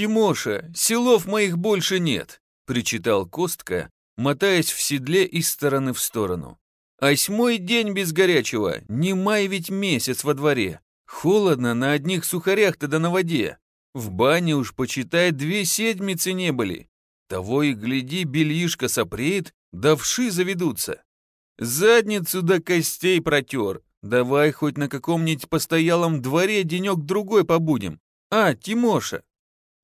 Тимоша, селов моих больше нет!» — причитал Костка, мотаясь в седле из стороны в сторону. «Осьмой день без горячего, не май ведь месяц во дворе. Холодно на одних сухарях-то да на воде. В бане уж, почитай, две седмицы не были. Того и гляди, бельишко сопреет, да вши заведутся. Задницу до костей протер. Давай хоть на каком-нибудь постоялом дворе денек-другой побудем. А, Тимоша!»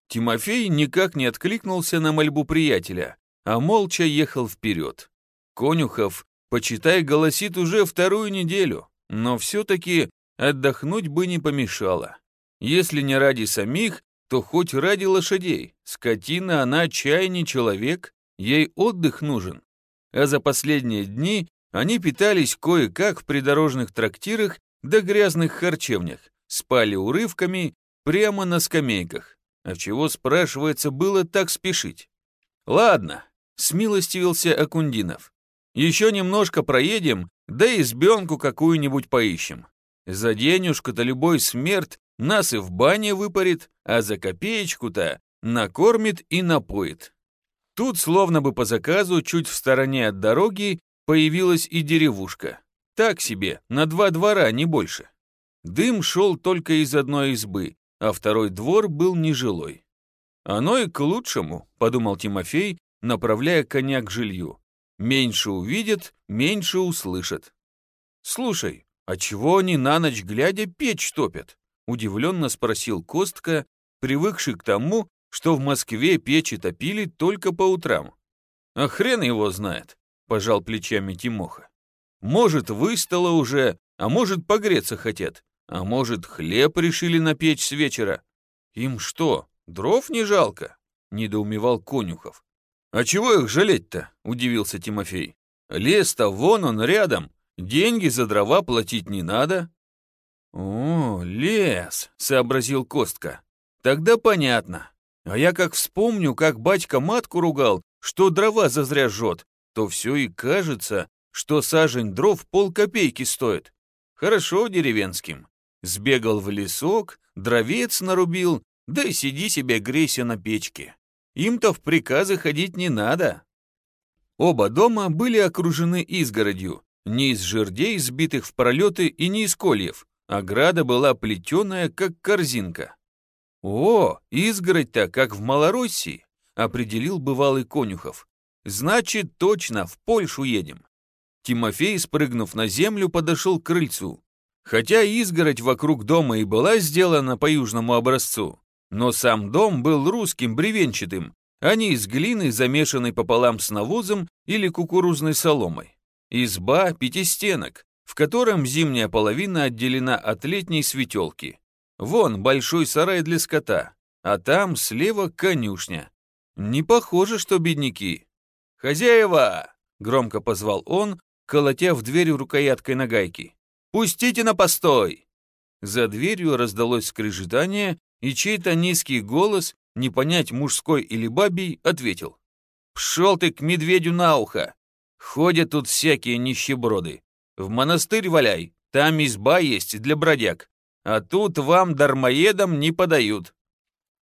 Тимофей никак не откликнулся на мольбу приятеля, а молча ехал вперед. Конюхов, почитай, голосит уже вторую неделю, но все-таки отдохнуть бы не помешало. Если не ради самих, то хоть ради лошадей. Скотина, она чай не человек, ей отдых нужен. А за последние дни они питались кое-как в придорожных трактирах да грязных харчевнях, спали урывками прямо на скамейках. А чего, спрашивается, было так спешить? Ладно, смилостивился Акундинов. Еще немножко проедем, да избенку какую-нибудь поищем. За денежку-то любой смерть нас и в бане выпарит, а за копеечку-то накормит и напоит. Тут, словно бы по заказу, чуть в стороне от дороги, появилась и деревушка. Так себе, на два двора, не больше. Дым шел только из одной избы, а второй двор был нежилой. «Оно и к лучшему», — подумал Тимофей, направляя коня к жилью. «Меньше увидят, меньше услышат». «Слушай, а чего они на ночь глядя печь топят?» Удивленно спросил Костка, привыкший к тому, что в Москве печи топили только по утрам. «А хрен его знает», — пожал плечами Тимоха. «Может, выстало уже, а может, погреться хотят, а может, хлеб решили напечь с вечера. Им что, дров не жалко?» — недоумевал Конюхов. «А чего их жалеть-то?» — удивился Тимофей. «Лес-то вон он рядом, деньги за дрова платить не надо, «О, лес!» — сообразил Костка. «Тогда понятно. А я как вспомню, как батька матку ругал, что дрова зазря жжет, то все и кажется, что сажень дров полкопейки стоит. Хорошо деревенским. Сбегал в лесок, дровец нарубил, да и сиди себе грейся на печке. Им-то в приказы ходить не надо». Оба дома были окружены изгородью, не из жердей, сбитых в пролеты, и не из кольев, Ограда была плетеная, как корзинка. «О, изгородь-то, как в Малороссии», — определил бывалый Конюхов. «Значит, точно, в Польшу едем». Тимофей, спрыгнув на землю, подошел к крыльцу. Хотя изгородь вокруг дома и была сделана по южному образцу, но сам дом был русским, бревенчатым, а не из глины, замешанной пополам с навозом или кукурузной соломой. Изба пятистенок, в котором зимняя половина отделена от летней светелки. Вон большой сарай для скота, а там слева конюшня. Не похоже, что бедняки. «Хозяева!» — громко позвал он, колотя в дверь рукояткой нагайки. «Пустите на постой!» За дверью раздалось скрежетание, и чей-то низкий голос, не понять мужской или бабий, ответил. «Пшел ты к медведю на ухо! Ходят тут всякие нищеброды. В монастырь валяй, там изба есть для бродяг, а тут вам дармоедам не подают.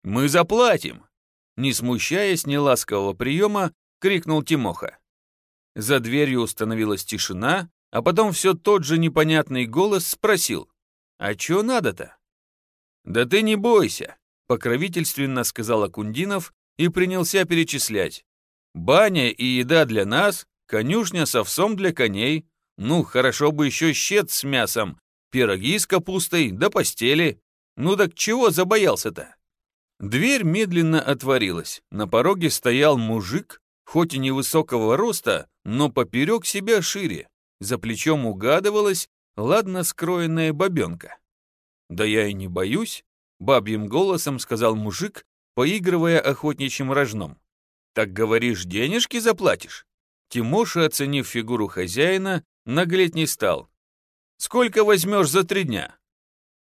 Мы заплатим!» Не смущаясь неласкового приема, крикнул Тимоха. За дверью установилась тишина, а потом все тот же непонятный голос спросил, «А чё надо-то?» «Да ты не бойся», — покровительственно сказал Акундинов и принялся перечислять. «Баня и еда для нас, конюшня с овсом для коней, ну, хорошо бы еще щет с мясом, пироги с капустой, до постели. Ну так чего забоялся-то? Дверь медленно отворилась. На пороге стоял мужик, хоть и невысокого роста, но поперек себя шире. За плечом угадывалась ладно скроенная бабенка. «Да я и не боюсь», — бабьим голосом сказал мужик, поигрывая охотничьим рожном. «Так говоришь, денежки заплатишь?» Тимоша, оценив фигуру хозяина, Наглеть не стал. «Сколько возьмешь за три дня?»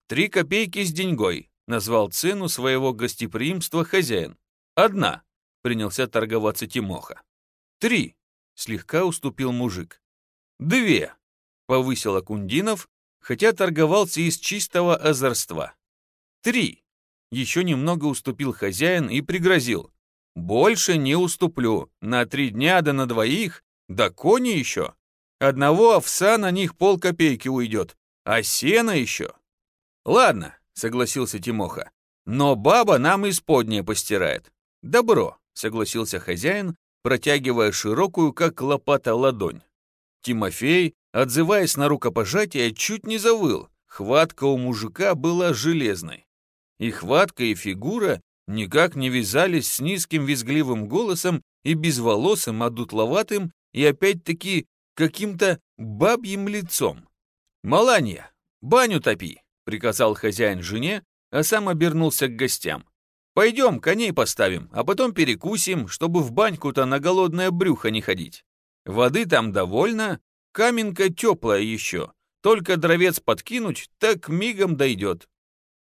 «Три копейки с деньгой», — назвал цену своего гостеприимства хозяин. «Одна», — принялся торговаться Тимоха. «Три», — слегка уступил мужик. «Две», — повысил Акундинов, хотя торговался из чистого озорства. «Три», еще немного уступил хозяин и пригрозил. «Больше не уступлю. На три дня да на двоих, да кони еще. Одного овса на них полкопейки уйдет, а сена еще». «Ладно», — согласился Тимоха, «но баба нам исподнее постирает». «Добро», — согласился хозяин, протягивая широкую, как лопата, ладонь. Тимофей, отзываясь на рукопожатие, чуть не завыл. Хватка у мужика была железной. И хватка, и фигура никак не вязались с низким визгливым голосом и безволосым, одутловатым и опять-таки каким-то бабьим лицом. «Маланья, баню топи!» — приказал хозяин жене, а сам обернулся к гостям. «Пойдем, коней поставим, а потом перекусим, чтобы в баньку-то на голодное брюхо не ходить. Воды там довольно, каменка теплая еще, только дровец подкинуть, так мигом дойдет.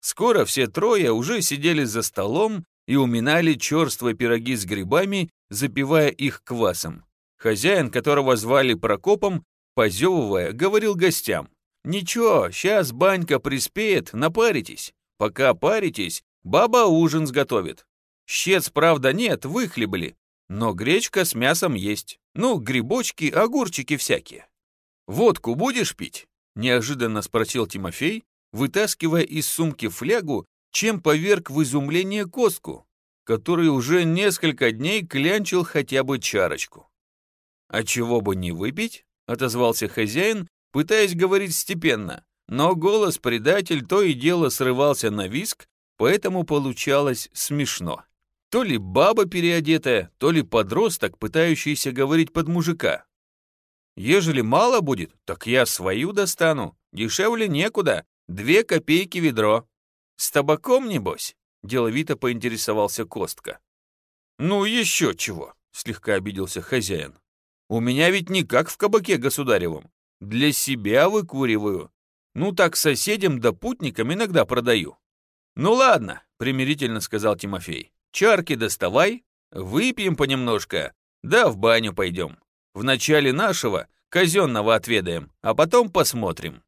Скоро все трое уже сидели за столом и уминали черствые пироги с грибами, запивая их квасом. Хозяин, которого звали Прокопом, позевывая, говорил гостям. «Ничего, сейчас банька приспеет, напаритесь. Пока паритесь, баба ужин сготовит. Щец, правда, нет, выхлебали, но гречка с мясом есть. Ну, грибочки, огурчики всякие. «Водку будешь пить?» — неожиданно спросил Тимофей, вытаскивая из сумки флягу, чем поверг в изумление костку, который уже несколько дней клянчил хотя бы чарочку. «А чего бы не выпить?» — отозвался хозяин, пытаясь говорить степенно, но голос предатель то и дело срывался на виск, поэтому получалось смешно. То ли баба переодетая, то ли подросток, пытающийся говорить под мужика. Ежели мало будет, так я свою достану, дешевле некуда, Две копейки ведро. С табаком, небось?» — деловито поинтересовался Костка. «Ну, еще чего», — слегка обиделся хозяин. «У меня ведь не как в кабаке государевом. Для себя выкуриваю. Ну, так соседям да путникам иногда продаю». «Ну ладно», — примирительно сказал Тимофей. «Чарки доставай, выпьем понемножко, да в баню пойдем. В начале нашего казенного отведаем, а потом посмотрим».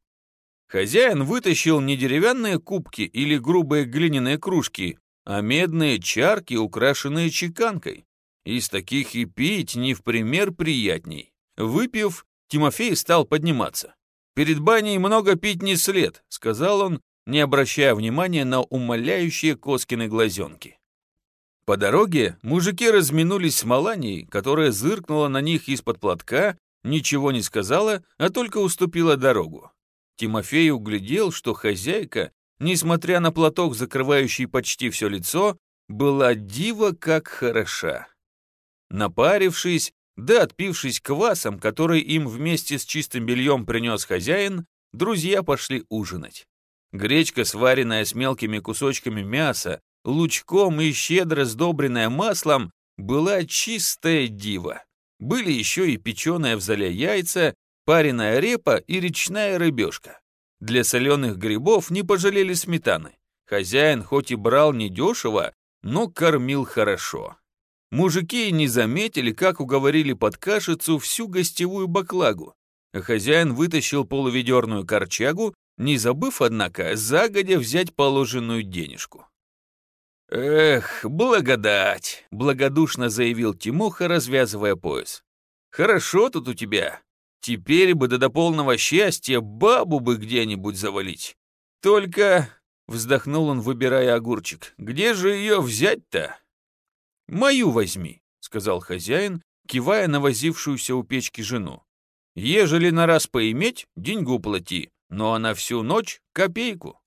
Хозяин вытащил не деревянные кубки или грубые глиняные кружки, а медные чарки, украшенные чеканкой. Из таких и пить не в пример приятней. Выпив, Тимофей стал подниматься. «Перед баней много пить не след», — сказал он, не обращая внимания на умоляющие Коскины глазенки. По дороге мужики разминулись с Маланией, которая зыркнула на них из-под платка, ничего не сказала, а только уступила дорогу. Тимофей углядел, что хозяйка, несмотря на платок, закрывающий почти все лицо, была дива как хороша. Напарившись, да отпившись квасом, который им вместе с чистым бельем принес хозяин, друзья пошли ужинать. Гречка, сваренная с мелкими кусочками мяса, лучком и щедро сдобренная маслом, была чистая дива. Были еще и печеные в зале яйца пареная репа и речная рыбешка. Для соленых грибов не пожалели сметаны. Хозяин хоть и брал недешево, но кормил хорошо. Мужики не заметили, как уговорили под кашицу всю гостевую баклагу. хозяин вытащил полуведерную корчагу, не забыв, однако, загодя взять положенную денежку. «Эх, благодать!» — благодушно заявил Тимоха, развязывая пояс. «Хорошо тут у тебя. Теперь бы да до полного счастья бабу бы где-нибудь завалить. Только, вздохнул он, выбирая огурчик, где же ее взять-то? Мою возьми, сказал хозяин, кивая на возившуюся у печки жену. Ежели на раз поиметь, деньгу плати, но а на всю ночь копейку.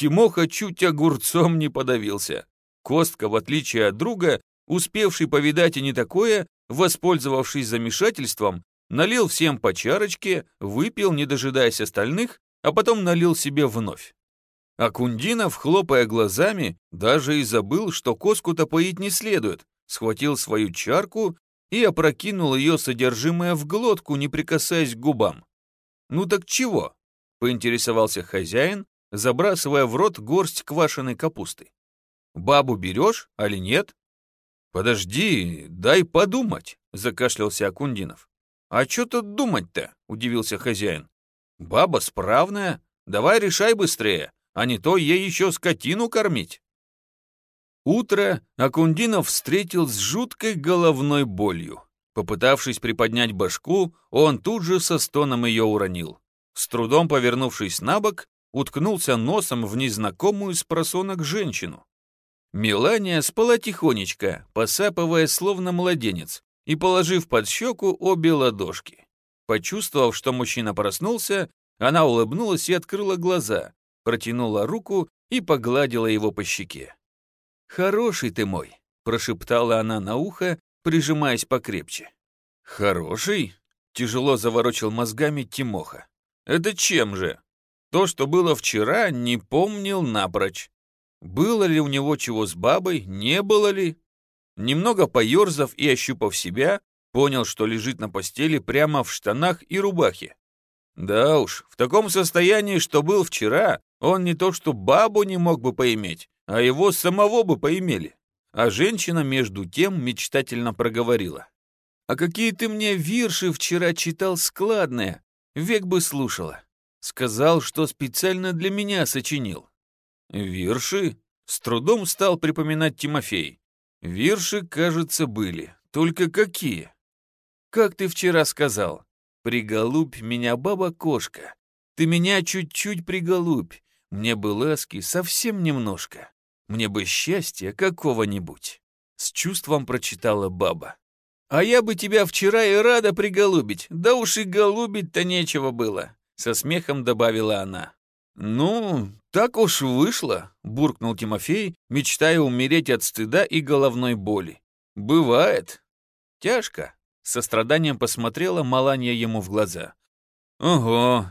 Тимоха чуть огурцом не подавился. Костка, в отличие от друга, успевший повидать и не такое, воспользовавшись замешательством, налил всем по чарочке, выпил, не дожидаясь остальных, а потом налил себе вновь. А Кундинов, хлопая глазами, даже и забыл, что коску-то поить не следует, схватил свою чарку и опрокинул ее содержимое в глотку, не прикасаясь к губам. «Ну так чего?» — поинтересовался хозяин, забрасывая в рот горсть квашеной капусты. «Бабу берешь, али нет?» «Подожди, дай подумать», — закашлялся Акундинов. «А что тут думать-то?» — удивился хозяин. «Баба справная. Давай решай быстрее, а не то ей еще скотину кормить». Утро Акундинов встретил с жуткой головной болью. Попытавшись приподнять башку, он тут же со стоном ее уронил. С трудом повернувшись на бок, уткнулся носом в незнакомую с просонок женщину. Мелания спала тихонечко, посапывая словно младенец, и положив под щеку обе ладошки. Почувствовав, что мужчина проснулся, она улыбнулась и открыла глаза, протянула руку и погладила его по щеке. «Хороший ты мой», — прошептала она на ухо, прижимаясь покрепче. «Хороший?» — тяжело заворочил мозгами Тимоха. «Это чем же? То, что было вчера, не помнил напрочь. Было ли у него чего с бабой, не было ли? Немного поерзав и ощупав себя, понял, что лежит на постели прямо в штанах и рубахе. Да уж, в таком состоянии, что был вчера, он не то что бабу не мог бы поиметь, а его самого бы поимели. А женщина между тем мечтательно проговорила. «А какие ты мне вирши вчера читал складные, век бы слушала. Сказал, что специально для меня сочинил. «Вирши?» — с трудом стал припоминать Тимофей. «Вирши, кажется, были. Только какие?» «Как ты вчера сказал? Приголубь меня, баба-кошка. Ты меня чуть-чуть приголубь. Мне бы ласки совсем немножко. Мне бы счастья какого-нибудь». С чувством прочитала баба. «А я бы тебя вчера и рада приголубить, да уж и голубить-то нечего было», со смехом добавила она. «Ну, так уж вышло», — буркнул Тимофей, мечтая умереть от стыда и головной боли. «Бывает. Тяжко», — со страданием посмотрела Маланья ему в глаза. «Ого,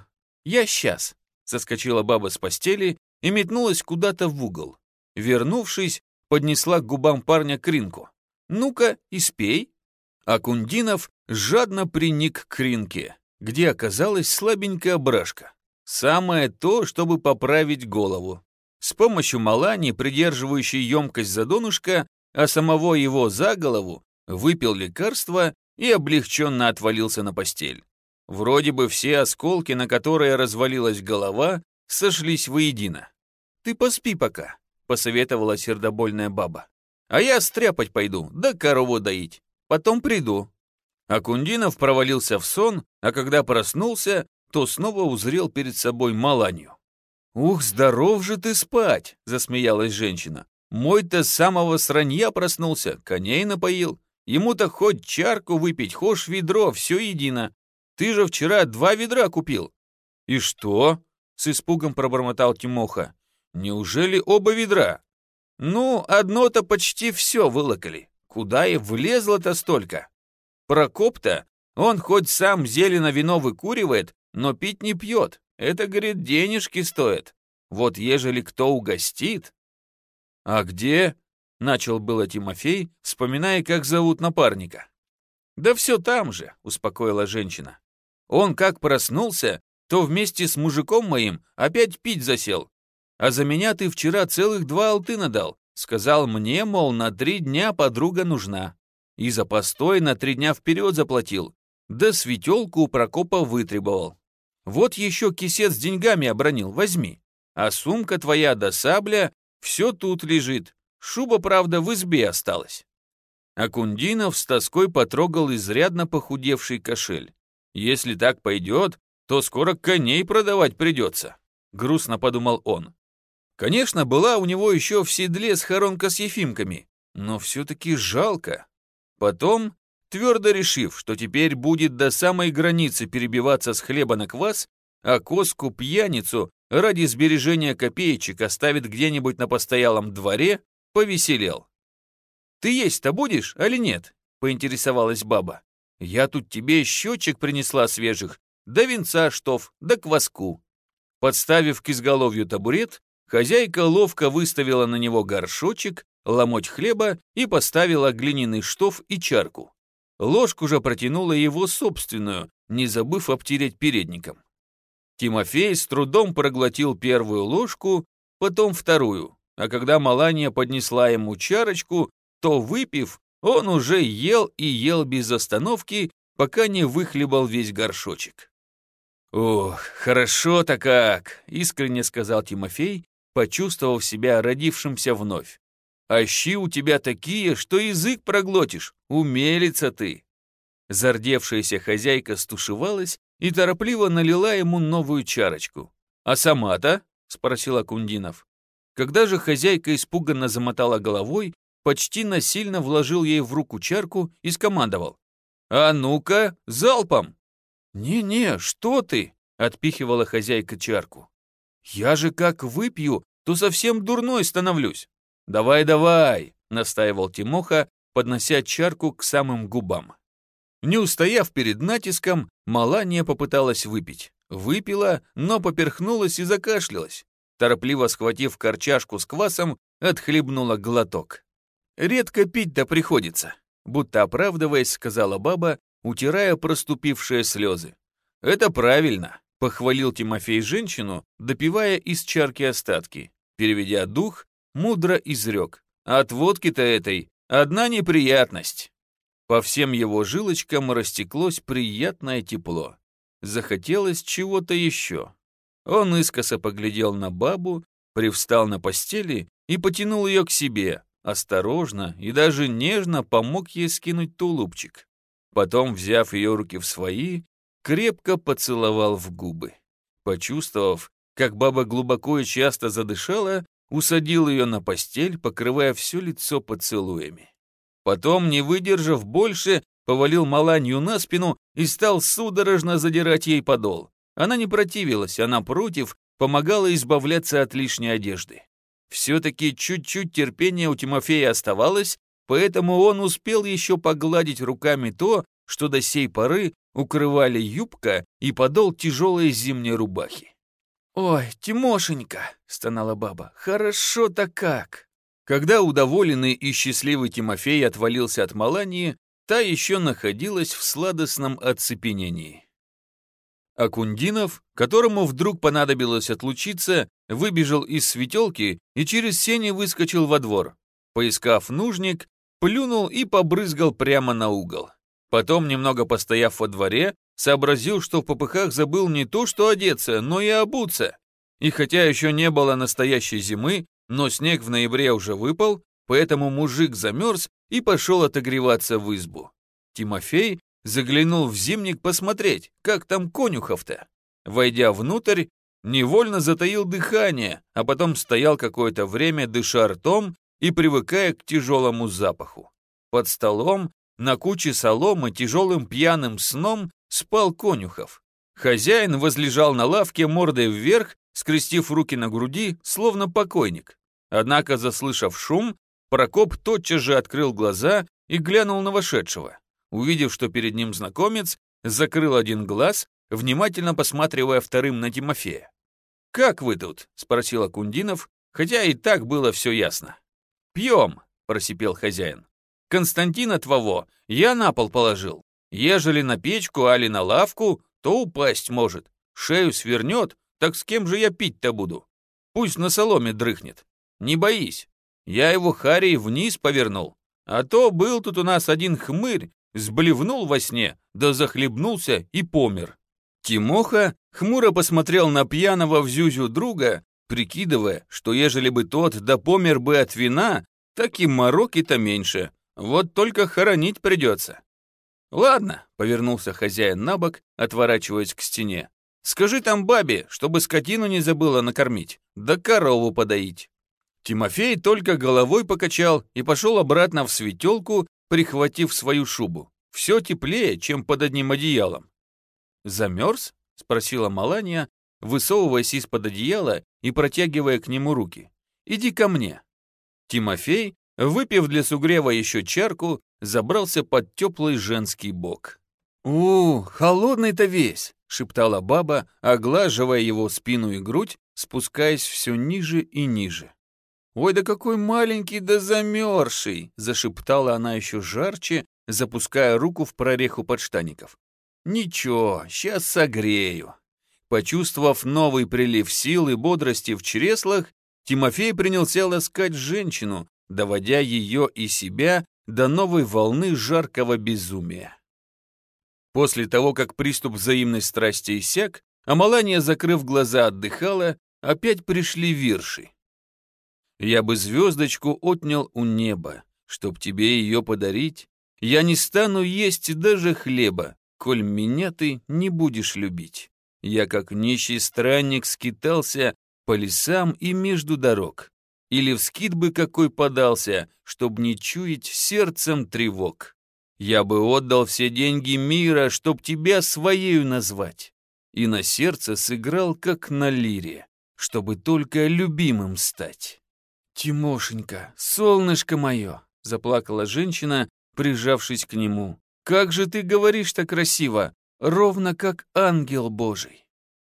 я сейчас», — соскочила баба с постели и метнулась куда-то в угол. Вернувшись, поднесла к губам парня кринку. «Ну-ка, испей». А Кундинов жадно приник к кринке, где оказалась слабенькая брашка. Самое то, чтобы поправить голову. С помощью Малани, придерживающей емкость за донышко, а самого его за голову, выпил лекарство и облегченно отвалился на постель. Вроде бы все осколки, на которые развалилась голова, сошлись воедино. «Ты поспи пока», — посоветовала сердобольная баба. «А я стряпать пойду, да корову доить. Потом приду». Акундинов провалился в сон, а когда проснулся, то снова узрел перед собой Маланью. «Ух, здоров же ты спать!» — засмеялась женщина. «Мой-то самого сранья проснулся, коней напоил. Ему-то хоть чарку выпить, хошь ведро, все едино. Ты же вчера два ведра купил». «И что?» — с испугом пробормотал Тимоха. «Неужели оба ведра?» «Ну, одно-то почти все вылокали. Куда и влезло-то столько?» Прокоп-то, он хоть сам зелено вино выкуривает, но пить не пьет. Это, говорит, денежки стоит. Вот ежели кто угостит... А где? Начал было Тимофей, вспоминая, как зовут напарника. Да все там же, успокоила женщина. Он как проснулся, то вместе с мужиком моим опять пить засел. А за меня ты вчера целых два алтына дал. Сказал мне, мол, на три дня подруга нужна. И за постой на три дня вперед заплатил. Да светелку у Прокопа вытребовал. Вот еще кисет с деньгами обронил, возьми. А сумка твоя да сабля, все тут лежит. Шуба, правда, в избе осталась. Акундинов с тоской потрогал изрядно похудевший кошель. Если так пойдет, то скоро коней продавать придется. Грустно подумал он. Конечно, была у него еще в седле схоронка с ефимками, но все-таки жалко. Потом твердо решив, что теперь будет до самой границы перебиваться с хлеба на квас, а коску-пьяницу ради сбережения копеечек оставит где-нибудь на постоялом дворе, повеселел. «Ты есть-то будешь, али нет?» — поинтересовалась баба. «Я тут тебе щечек принесла свежих, да венца штоф, да кваску». Подставив к изголовью табурет, хозяйка ловко выставила на него горшочек, ломоть хлеба и поставила глиняный штоф и чарку. Ложку же протянула его собственную, не забыв обтереть передником. Тимофей с трудом проглотил первую ложку, потом вторую, а когда Малания поднесла ему чарочку, то, выпив, он уже ел и ел без остановки, пока не выхлебал весь горшочек. «Ох, хорошо-то как!» — искренне сказал Тимофей, почувствовав себя родившимся вновь. А щи у тебя такие, что язык проглотишь, умелица ты. Зардевшаяся хозяйка стушевалась и торопливо налила ему новую чарочку. «А сама-то?» — спросил Акундинов. Когда же хозяйка испуганно замотала головой, почти насильно вложил ей в руку чарку и скомандовал. «А ну-ка, залпом!» «Не-не, что ты?» — отпихивала хозяйка чарку. «Я же как выпью, то совсем дурной становлюсь». «Давай-давай!» — настаивал Тимоха, поднося чарку к самым губам. Не устояв перед натиском, Малания попыталась выпить. Выпила, но поперхнулась и закашлялась. Торопливо схватив корчашку с квасом, отхлебнула глоток. «Редко пить-то приходится», будто оправдываясь, сказала баба, утирая проступившие слезы. «Это правильно», — похвалил Тимофей женщину, допивая из чарки остатки. Переведя дух, мудро изрек. «От водки-то этой одна неприятность». По всем его жилочкам растеклось приятное тепло. Захотелось чего-то еще. Он искоса поглядел на бабу, привстал на постели и потянул ее к себе, осторожно и даже нежно помог ей скинуть тулупчик. Потом, взяв ее руки в свои, крепко поцеловал в губы. Почувствовав, как баба глубоко и часто задышала, усадил ее на постель, покрывая все лицо поцелуями. Потом, не выдержав больше, повалил Маланью на спину и стал судорожно задирать ей подол. Она не противилась, а напротив, помогала избавляться от лишней одежды. Все-таки чуть-чуть терпения у Тимофея оставалось, поэтому он успел еще погладить руками то, что до сей поры укрывали юбка и подол тяжелой зимней рубахи. «Ой, Тимошенька!» — стонала баба. «Хорошо-то как!» Когда удоволенный и счастливый Тимофей отвалился от Малании, та еще находилась в сладостном оцепенении. Акундинов, которому вдруг понадобилось отлучиться, выбежал из светелки и через сени выскочил во двор. Поискав нужник, плюнул и побрызгал прямо на угол. Потом, немного постояв во дворе, сообразил, что в попыхах забыл не то что одеться, но и обуться. И хотя еще не было настоящей зимы, но снег в ноябре уже выпал, поэтому мужик замерз и пошел отогреваться в избу. Тимофей заглянул в зимник посмотреть, как там конюхов-то. Войдя внутрь, невольно затаил дыхание, а потом стоял какое-то время, дыша ртом и привыкая к тяжелому запаху. Под столом, на куче соломы, тяжелым пьяным сном спал конюхов. Хозяин возлежал на лавке мордой вверх, скрестив руки на груди, словно покойник. Однако, заслышав шум, Прокоп тотчас же открыл глаза и глянул на вошедшего. Увидев, что перед ним знакомец, закрыл один глаз, внимательно посматривая вторым на Тимофея. «Как вы тут?» — спросил Акундинов, хотя и так было все ясно. «Пьем», — просипел хозяин. «Константина твоего я на пол положил. Ежели на печку, али на лавку, то упасть может. Шею свернет, так с кем же я пить-то буду? Пусть на соломе дрыхнет. Не боись, я его Харей вниз повернул. А то был тут у нас один хмырь, сблевнул во сне, да захлебнулся и помер. Тимоха хмуро посмотрел на пьяного в зюзю друга, прикидывая, что ежели бы тот да помер бы от вина, так и мороки-то меньше. Вот только хоронить придется. «Ладно», — повернулся хозяин на бок, отворачиваясь к стене. «Скажи там бабе, чтобы скотину не забыла накормить, да корову подоить». Тимофей только головой покачал и пошел обратно в светелку, прихватив свою шубу. Все теплее, чем под одним одеялом. «Замерз?» — спросила Малания, высовываясь из-под одеяла и протягивая к нему руки. «Иди ко мне». Тимофей, выпив для сугрева еще чарку, забрался под теплый женский бок. «У, холодный-то весь!» — шептала баба, оглаживая его спину и грудь, спускаясь все ниже и ниже. «Ой, да какой маленький да замерзший!» — зашептала она еще жарче, запуская руку в прореху подштаников. «Ничего, сейчас согрею». Почувствовав новый прилив сил и бодрости в чреслах, Тимофей принялся ласкать женщину, доводя ее и себя до новой волны жаркого безумия. После того, как приступ взаимной страсти иссяк, а Малания, закрыв глаза, отдыхала, опять пришли вирши. Я бы звездочку отнял у неба, чтоб тебе ее подарить. Я не стану есть даже хлеба, коль меня ты не будешь любить. Я, как нищий странник, скитался по лесам и между дорог. Или в скит бы какой подался, чтоб не чуять сердцем тревог. Я бы отдал все деньги мира, чтоб тебя своею назвать. И на сердце сыграл, как на лире, чтобы только любимым стать. «Тимошенька, солнышко мое!» — заплакала женщина, прижавшись к нему. «Как же ты говоришь так красиво, ровно как ангел Божий!»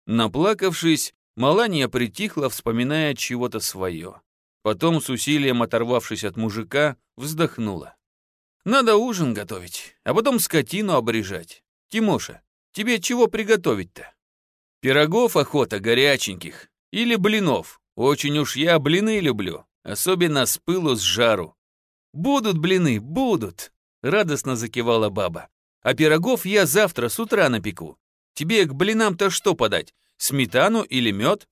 Наплакавшись, Маланья притихла, вспоминая чего-то свое. Потом, с усилием оторвавшись от мужика, вздохнула. «Надо ужин готовить, а потом скотину обрежать. Тимоша, тебе чего приготовить-то?» «Пирогов охота горяченьких. Или блинов. Очень уж я блины люблю, особенно с пылу с жару. «Будут блины, будут!» — радостно закивала баба. «А пирогов я завтра с утра напеку. Тебе к блинам-то что подать, сметану или мед?»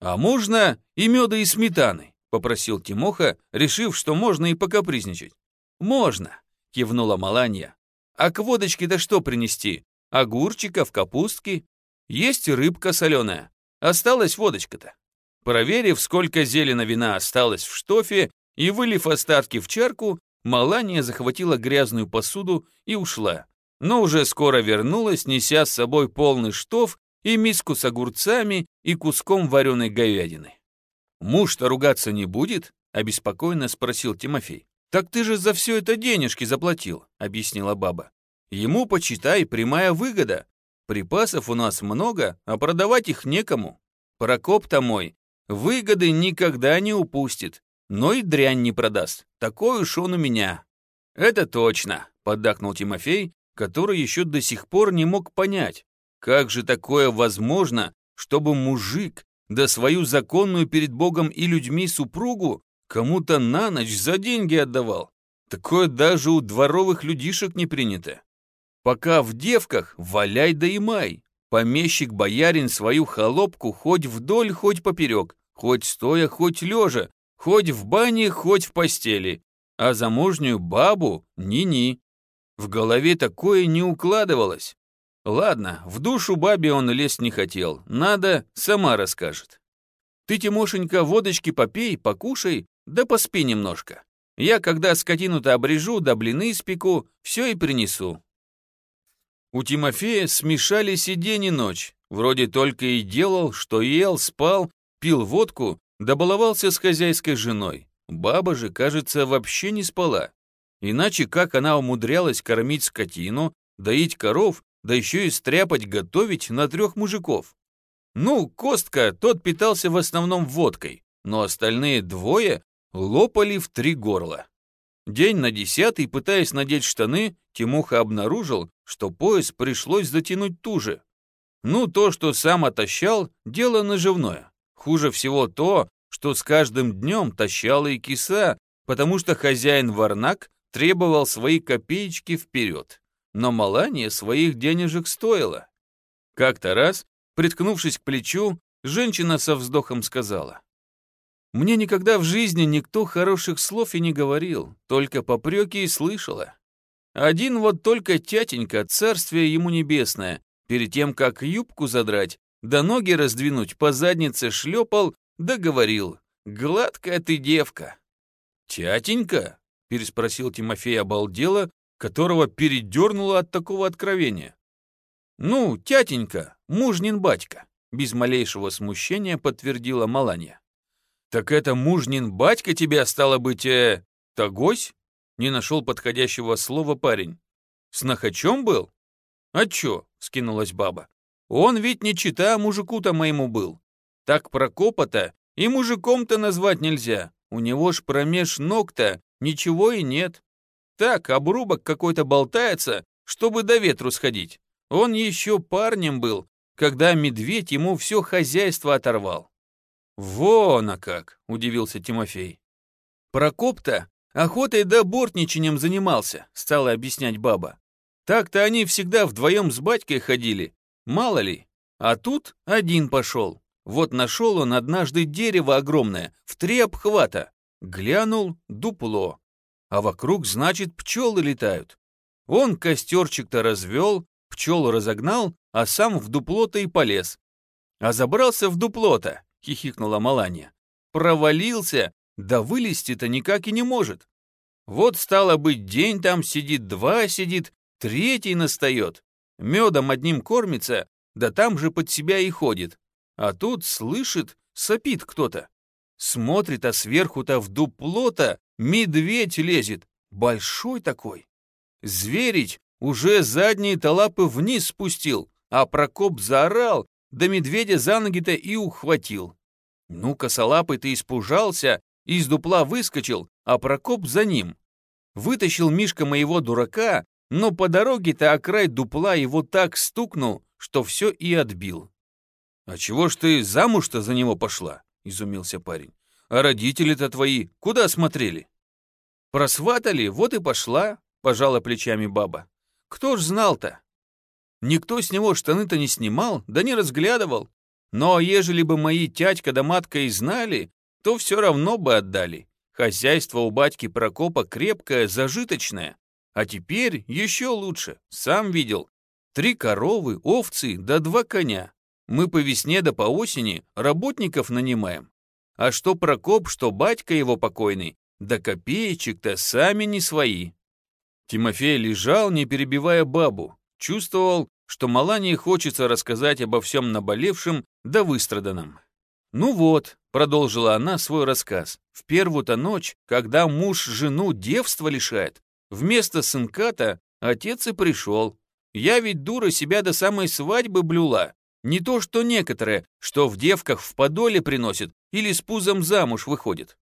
«А можно и меда, и сметаны», — попросил Тимоха, решив, что можно и покапризничать. «Можно», — кивнула Маланья. «А к водочке-то что принести? Огурчиков, капустки? Есть рыбка соленая. Осталась водочка-то». Проверив, сколько зелена вина осталось в штофе, и, вылив остатки в чарку, Малания захватила грязную посуду и ушла. Но уже скоро вернулась, неся с собой полный штоф и миску с огурцами и куском вареной говядины. «Муж-то ругаться не будет?» — обеспокоенно спросил Тимофей. «Так ты же за все это денежки заплатил», — объяснила баба. «Ему, почитай, прямая выгода. Припасов у нас много, а продавать их некому. Прокоп-то мой выгоды никогда не упустит но и дрянь не продаст. Такой уж он у меня». «Это точно», — поддакнул Тимофей, который еще до сих пор не мог понять, как же такое возможно, чтобы мужик, да свою законную перед Богом и людьми супругу, кому-то на ночь за деньги отдавал. Такое даже у дворовых людишек не принято. Пока в девках валяй да и май. Помещик-боярин свою холопку хоть вдоль, хоть поперек, хоть стоя, хоть лежа, Хоть в бане, хоть в постели. А замужнюю бабу ни-ни. В голове такое не укладывалось. Ладно, в душу бабе он лезть не хотел. Надо, сама расскажет. Ты, Тимошенька, водочки попей, покушай, да поспи немножко. Я, когда скотину-то обрежу, да блины испеку, все и принесу. У Тимофея смешались и день, и ночь. Вроде только и делал, что ел, спал, пил водку да баловался с хозяйской женой. Баба же, кажется, вообще не спала. Иначе как она умудрялась кормить скотину, доить коров, да еще и стряпать, готовить на трех мужиков? Ну, Костка, тот питался в основном водкой, но остальные двое лопали в три горла. День на десятый, пытаясь надеть штаны, Тимуха обнаружил, что пояс пришлось затянуть туже. Ну, то, что сам отощал, дело наживное. Хуже всего то, что с каждым днем тащала и киса, потому что хозяин Варнак требовал свои копеечки вперед. Но Малания своих денежек стоила. Как-то раз, приткнувшись к плечу, женщина со вздохом сказала. «Мне никогда в жизни никто хороших слов и не говорил, только попреки и слышала. Один вот только тятенька, царствие ему небесное, перед тем, как юбку задрать, да ноги раздвинуть, по заднице шлепал, да говорил, «Гладкая ты девка». «Тятенька?» — переспросил Тимофей обалдело, которого передернуло от такого откровения. «Ну, тятенька, мужнин батька», — без малейшего смущения подтвердила Маланья. «Так это мужнин батька тебя, стало быть, э, тогось?» — не нашел подходящего слова парень. «С нахачом был?» «А чё?» — скинулась баба. Он ведь не чита мужику-то моему был. Так Прокопа-то и мужиком-то назвать нельзя. У него ж промеж ног-то ничего и нет. Так, обрубок какой-то болтается, чтобы до ветру сходить. Он еще парнем был, когда медведь ему все хозяйство оторвал. «Вон, а как!» — удивился Тимофей. «Прокоп-то охотой да бортничением занимался», — стала объяснять баба. «Так-то они всегда вдвоем с батькой ходили, Мало ли. А тут один пошел. Вот нашел он однажды дерево огромное, в три обхвата. Глянул — дупло. А вокруг, значит, пчелы летают. Он костерчик-то развел, пчел разогнал, а сам в дупло-то и полез. А забрался в дупло-то, хихикнула Маланья. Провалился, да вылезти-то никак и не может. Вот стало быть, день там сидит, два сидит, третий настает. Медом одним кормится, да там же под себя и ходит. А тут слышит, сопит кто-то. Смотрит, а сверху-то в дупло-то медведь лезет, большой такой. Зверить уже задние-то лапы вниз спустил, а Прокоп заорал, да медведя за ноги-то и ухватил. Ну, косолапый-то испужался, из дупла выскочил, а Прокоп за ним. Вытащил Мишка моего дурака, но по дороге-то о край дупла его так стукнул, что все и отбил. «А чего ж ты замуж-то за него пошла?» — изумился парень. «А родители-то твои куда смотрели?» «Просватали, вот и пошла», — пожала плечами баба. «Кто ж знал-то?» Никто с него штаны-то не снимал, да не разглядывал. Но ежели бы мои тятька да матка и знали, то все равно бы отдали. Хозяйство у батьки Прокопа крепкое, зажиточное. А теперь еще лучше, сам видел. Три коровы, овцы да два коня. Мы по весне да по осени работников нанимаем. А что Прокоп, что батька его покойный, да копеечек-то сами не свои. Тимофей лежал, не перебивая бабу. Чувствовал, что Малании хочется рассказать обо всем наболевшем да выстраданном. «Ну вот», — продолжила она свой рассказ, «в первую-то ночь, когда муж жену девства лишает, вместо сынка-то отец и пришел. Я ведь дура себя до самой свадьбы блюла, не то что некоторые, что в девках в подоле приносят или с пузом замуж выходит.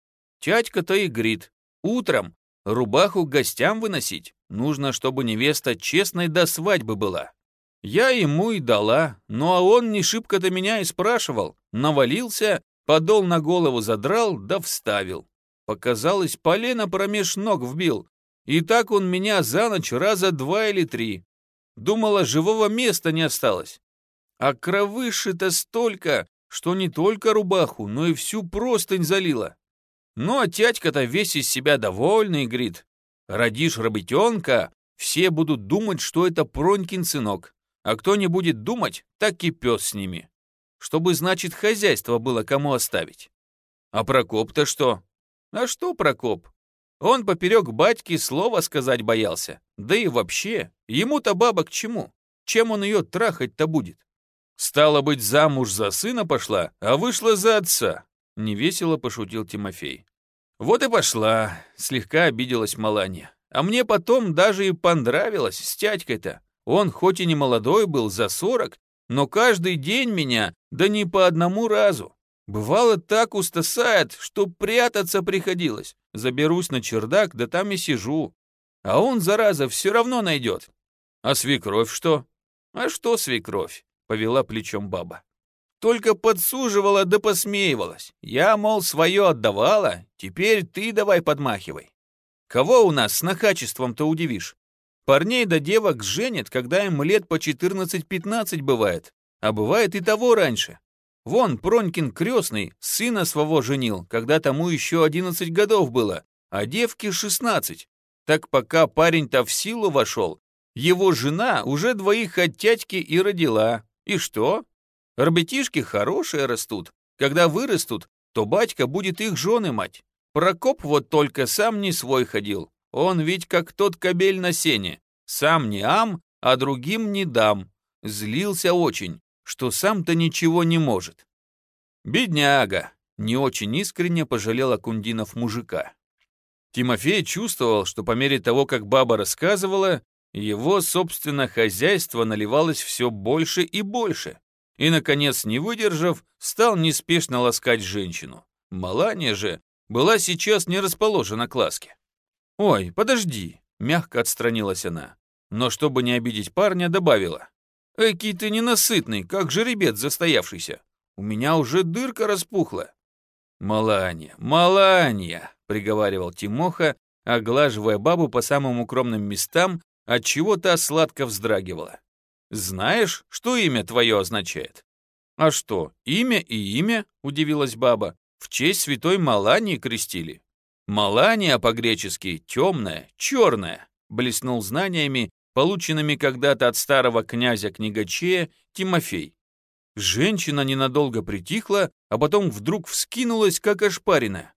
Тятька-то и грит. Утром рубаху гостям выносить. Нужно, чтобы невеста честной до свадьбы была. Я ему и дала, ну а он не шибко-то меня и спрашивал. Навалился, подол на голову задрал, да вставил. Показалось, полено промеж ног вбил. И так он меня за ночь раза два или три. Думала, живого места не осталось. А кровыши-то столько, что не только рубаху, но и всю простынь залила. Ну, а тятька-то весь из себя довольный, говорит. Родишь рабытенка, все будут думать, что это Пронькин сынок. А кто не будет думать, так и пес с ними. Чтобы, значит, хозяйство было кому оставить. А Прокоп-то что? А что Прокоп? Он поперек батьки слова сказать боялся. Да и вообще, ему-то баба к чему? Чем он ее трахать-то будет? Стало быть, замуж за сына пошла, а вышла за отца. Невесело пошутил Тимофей. Вот и пошла, слегка обиделась Маланья. А мне потом даже и понравилось с тятькой-то. Он хоть и не молодой был, за сорок, но каждый день меня, да не по одному разу. Бывало так устасает, что прятаться приходилось. Заберусь на чердак, да там и сижу. А он, зараза, все равно найдет. А свекровь что? А что свекровь? Повела плечом баба. Только подсуживала да посмеивалась. Я, мол, свое отдавала, теперь ты давай подмахивай. Кого у нас с нахачеством-то удивишь? Парней да девок женят, когда им лет по 14-15 бывает, а бывает и того раньше. Вон, Пронькин крестный сына своего женил, когда тому еще 11 годов было, а девке 16. Так пока парень-то в силу вошел, его жена уже двоих от тятьки и родила. И что? Ребятишки хорошие растут. Когда вырастут, то батька будет их жены мать. Прокоп вот только сам не свой ходил. Он ведь как тот кобель на сене. Сам не ам, а другим не дам. Злился очень, что сам-то ничего не может. Бедняга, не очень искренне пожалел Акундинов мужика. Тимофей чувствовал, что по мере того, как баба рассказывала, его, собственно, хозяйство наливалось все больше и больше. И, наконец, не выдержав, стал неспешно ласкать женщину. Малания же была сейчас не расположена к ласке. «Ой, подожди», — мягко отстранилась она. Но чтобы не обидеть парня, добавила. «Экий ты ненасытный, как жеребец застоявшийся. У меня уже дырка распухла». «Маланья, Маланья», — приговаривал Тимоха, оглаживая бабу по самым укромным местам отчего та сладко вздрагивала. «Знаешь, что имя твое означает?» «А что, имя и имя?» — удивилась баба. «В честь святой Малании крестили». «Малания по-гречески темная, черная», — блеснул знаниями, полученными когда-то от старого князя-книгачея Тимофей. Женщина ненадолго притихла, а потом вдруг вскинулась, как ошпаренная.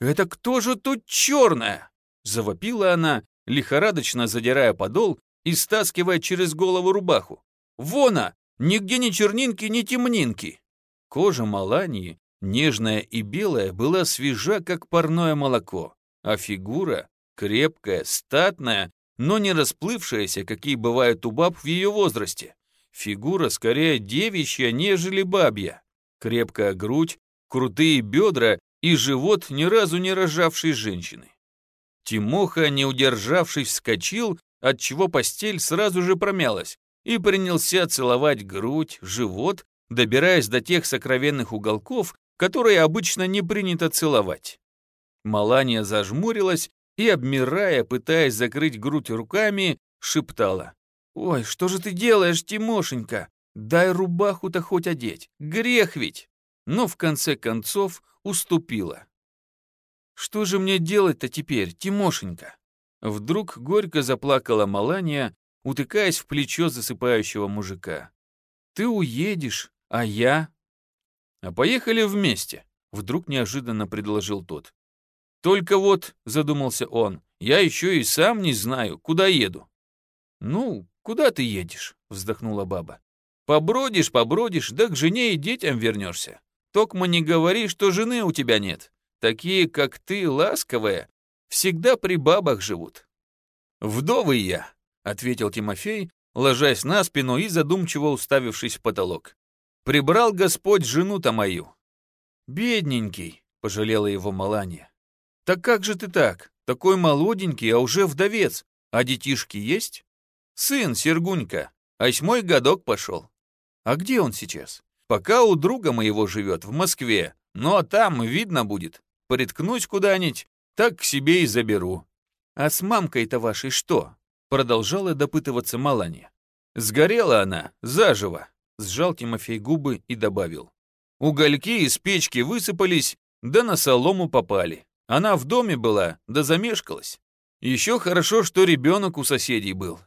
«Это кто же тут черная?» — завопила она, лихорадочно задирая подол и стаскивая через голову рубаху. «Вона! Нигде ни чернинки, ни темнинки. Кожа Малании, нежная и белая, была свежа, как парное молоко, а фигура крепкая, статная, но не расплывшаяся, какие бывают у баб в ее возрасте. Фигура скорее девичья, нежели бабья. Крепкая грудь, крутые бедра и живот ни разу не рожавшей женщины. Тимоха, не удержавшись, вскочил, отчего постель сразу же промялась, и принялся целовать грудь, живот, добираясь до тех сокровенных уголков, которые обычно не принято целовать. Малания зажмурилась и, обмирая, пытаясь закрыть грудь руками, шептала. «Ой, что же ты делаешь, Тимошенька? Дай рубаху-то хоть одеть, грех ведь!» Но в конце концов уступила. «Что же мне делать-то теперь, Тимошенька?» Вдруг горько заплакала Малания, утыкаясь в плечо засыпающего мужика. «Ты уедешь, а я...» «А поехали вместе», — вдруг неожиданно предложил тот. «Только вот», — задумался он, — «я еще и сам не знаю, куда еду». «Ну, куда ты едешь?» — вздохнула баба. «Побродишь, побродишь, да к жене и детям вернешься. Токма не говори, что жены у тебя нет. Такие, как ты, ласковые, всегда при бабах живут». «Вдовый я», ответил Тимофей, ложась на спину и задумчиво уставившись в потолок. «Прибрал Господь жену-то мою». «Бедненький», — пожалела его Малания. «Так как же ты так? Такой молоденький, а уже вдовец. А детишки есть?» «Сын, Сергунька, восьмой годок пошел». «А где он сейчас?» «Пока у друга моего живет, в Москве. А там видно будет. Приткнусь куда-нибудь, так к себе и заберу». «А с мамкой-то вашей что?» Продолжала допытываться Маланья. «Сгорела она, заживо!» Сжал Тимофей губы и добавил. Угольки из печки высыпались, да на солому попали. Она в доме была, да замешкалась. Еще хорошо, что ребенок у соседей был.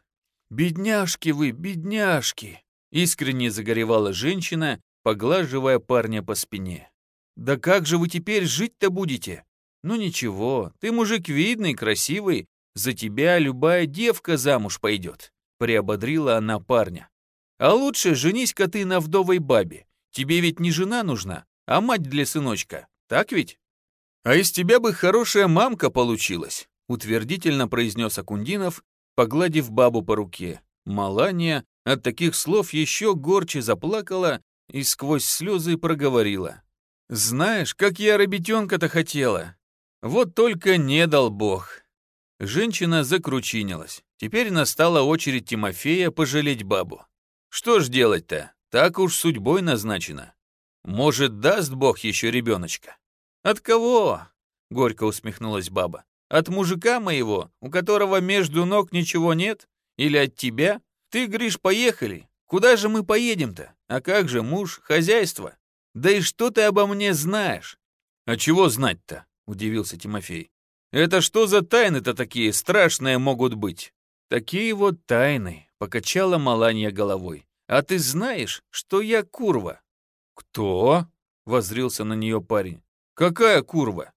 «Бедняжки вы, бедняжки!» Искренне загоревала женщина, поглаживая парня по спине. «Да как же вы теперь жить-то будете? Ну ничего, ты мужик видный, красивый, за тебя любая девка замуж пойдет», — приободрила она парня. «А лучше женись-ка ты на вдовой бабе. Тебе ведь не жена нужна, а мать для сыночка, так ведь?» «А из тебя бы хорошая мамка получилась», — утвердительно произнес Акундинов, погладив бабу по руке. Малания от таких слов еще горче заплакала и сквозь слезы проговорила. «Знаешь, как я ребятенка-то хотела. Вот только не дал Бог. Женщина закручинилась. Теперь настала очередь Тимофея пожалеть бабу. Что ж делать-то? Так уж судьбой назначено. Может, даст Бог еще ребеночка? От кого? Горько усмехнулась баба. От мужика моего, у которого между ног ничего нет? Или от тебя? Ты, Гриш, поехали. Куда же мы поедем-то? А как же муж, хозяйство? Да и что ты обо мне знаешь? А чего знать-то? Удивился Тимофей. Это что за тайны-то такие страшные могут быть? Такие вот тайны, покачала Маланья головой. А ты знаешь, что я курва? Кто? Возрился на нее парень. Какая курва?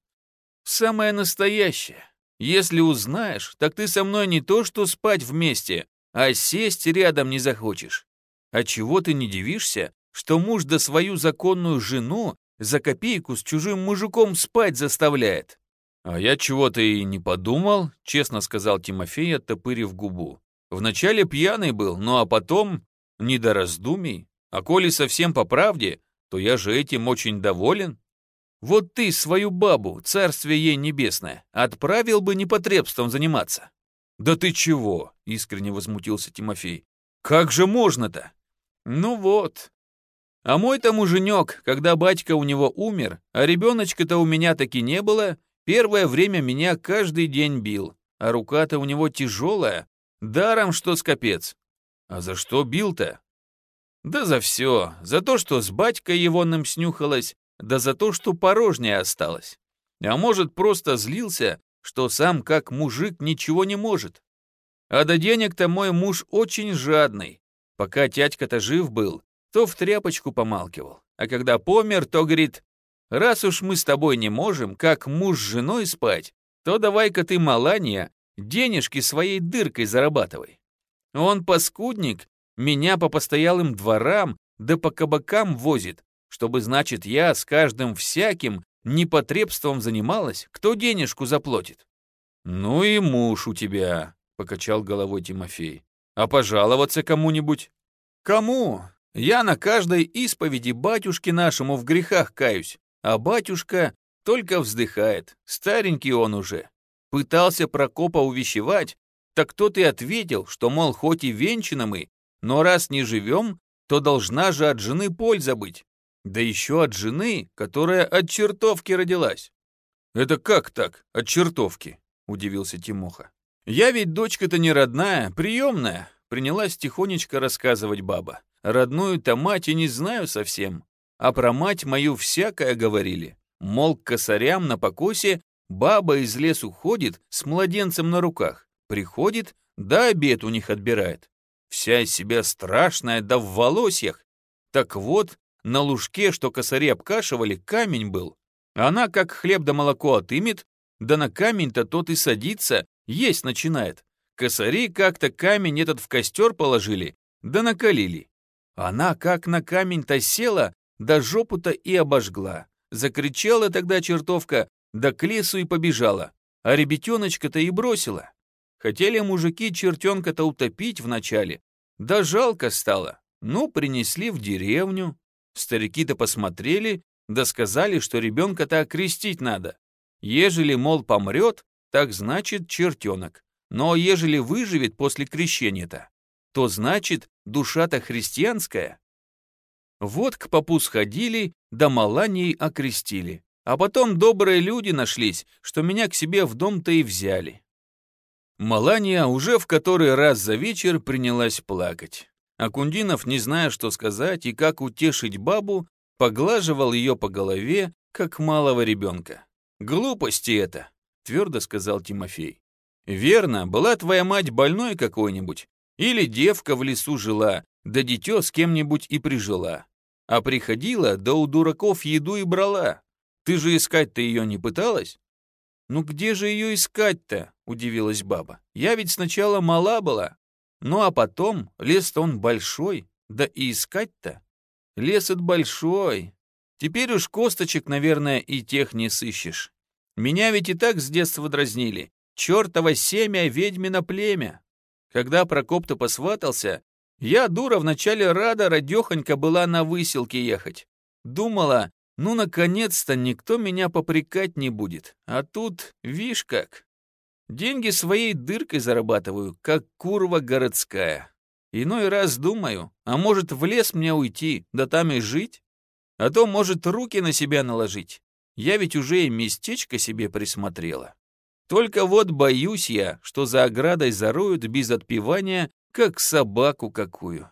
Самая настоящая. Если узнаешь, так ты со мной не то что спать вместе, а сесть рядом не захочешь. А чего ты не дивишься, что муж да свою законную жену за копейку с чужим мужиком спать заставляет? «А я чего-то и не подумал», — честно сказал Тимофей, оттопырив губу. «Вначале пьяный был, ну а потом не до раздумий. А коли совсем по правде, то я же этим очень доволен. Вот ты свою бабу, царствие ей небесное, отправил бы непотребством заниматься». «Да ты чего?» — искренне возмутился Тимофей. «Как же можно-то?» «Ну вот. А мой-то муженек, когда батька у него умер, а ребеночка-то у меня таки не было, Первое время меня каждый день бил, а рука-то у него тяжелая, даром что скопец. А за что бил-то? Да за все, за то, что с батькой егоным снюхалась, да за то, что порожняя осталась. А может, просто злился, что сам как мужик ничего не может. А до денег-то мой муж очень жадный. Пока тядька-то жив был, то в тряпочку помалкивал. А когда помер, то говорит, раз уж мы с тобой не можем, как муж с женой спать, то давай-ка ты, Малания, денежки своей дыркой зарабатывай. Он паскудник, меня по постоялым дворам да по кабакам возит, чтобы, значит, я с каждым всяким непотребством занималась, кто денежку заплатит. «Ну и муж у тебя», — покачал головой Тимофей. «А пожаловаться кому-нибудь?» «Кому? Я на каждой исповеди батюшке нашему в грехах каюсь, а батюшка только вздыхает, старенький он уже. Пытался Прокопа увещевать, так тот и ответил, что, мол, хоть и венчаны мы, но раз не живем, то должна же от жены польза быть. Да еще от жены, которая от чертовки родилась. «Это как так, от чертовки?» – удивился Тимоха. «Я ведь дочка-то не родная, приемная», – принялась тихонечко рассказывать баба. «Родную-то мать и не знаю совсем, а про мать мою всякое говорили. Мол, к косарям на покосе баба из лесу ходит с младенцем на руках, приходит, да обед у них отбирает. Вся из себя страшная, да в волосьях. Так вот, на лужке, что косари обкашивали, камень был. Она как хлеб да молоко отымет, да на камень-то тот и садится, есть начинает. Косари как-то камень этот в костер положили, да накалили. Она как на камень-то села, да жопу-то и обожгла. Закричала тогда чертовка, да к лесу и побежала, а ребятеночка-то и бросила. Хотели мужики чертенка-то утопить вначале, да жалко стало. Ну, принесли в деревню. Старики-то посмотрели, да сказали, что ребенка-то окрестить надо. Ежели, мол, помрет, так значит чертенок. Но ежели выживет после крещения-то, то значит душа-то христианская. Вот к попу сходили, да Маланией окрестили. А потом добрые люди нашлись, что меня к себе в дом-то и взяли. Малания уже в который раз за вечер принялась плакать. Акундинов, не зная, что сказать и как утешить бабу, поглаживал ее по голове, как малого ребенка. «Глупости это», — твердо сказал Тимофей. «Верно, была твоя мать больной какой-нибудь, или девка в лесу жила, да дитё с кем-нибудь и прижила. А приходила, да у дураков еду и брала. Ты же искать-то ее не пыталась?» «Ну где же ее искать-то?» — удивилась баба. «Я ведь сначала мала была. Ну а потом лес-то он большой, да и искать-то. Лес это большой. Теперь уж косточек, наверное, и тех не сыщешь. Меня ведь и так с детства дразнили. Чёртово семя ведьмино племя. Когда Прокоп-то посватался, я, дура, вначале рада, радёхонька была на выселке ехать. Думала, ну, наконец-то никто меня попрекать не будет. А тут, вишь как. Деньги своей дыркой зарабатываю, как курва городская. Иной раз думаю, а может в лес мне уйти, да там и жить? А то, может, руки на себя наложить. Я ведь уже и местечко себе присмотрела. Только вот боюсь я, что за оградой зароют без отпевания, как собаку какую.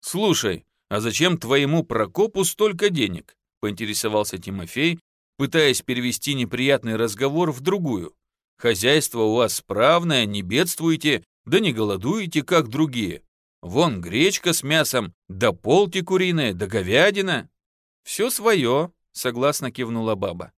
Слушай, а зачем твоему Прокопу столько денег? поинтересовался Тимофей, пытаясь перевести неприятный разговор в другую. «Хозяйство у вас справное, не бедствуете, да не голодуете, как другие. Вон гречка с мясом, да полки куриные, да говядина». «Все свое», — согласно кивнула баба.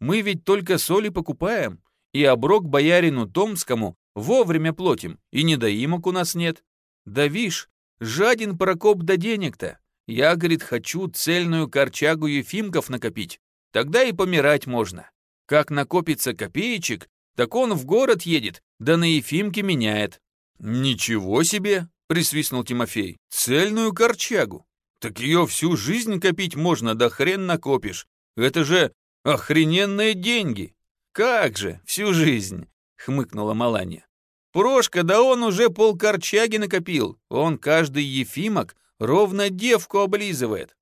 «Мы ведь только соли покупаем, и оброк боярину Томскому вовремя платим, и недоимок у нас нет. Да вишь, жаден Прокоп до денег-то. Я, говорит, хочу цельную корчагу ефимков накопить. Тогда и помирать можно. Как накопится копеечек, так он в город едет, да на ефимке меняет. Ничего себе, присвистнул Тимофей. Цельную корчагу. Так ее всю жизнь копить можно, да хрен накопишь. Это же охрененные деньги. Как же, всю жизнь, хмыкнула Маланья. Прошка, да он уже пол корчаги накопил. Он каждый ефимок Ровно девку облизывает.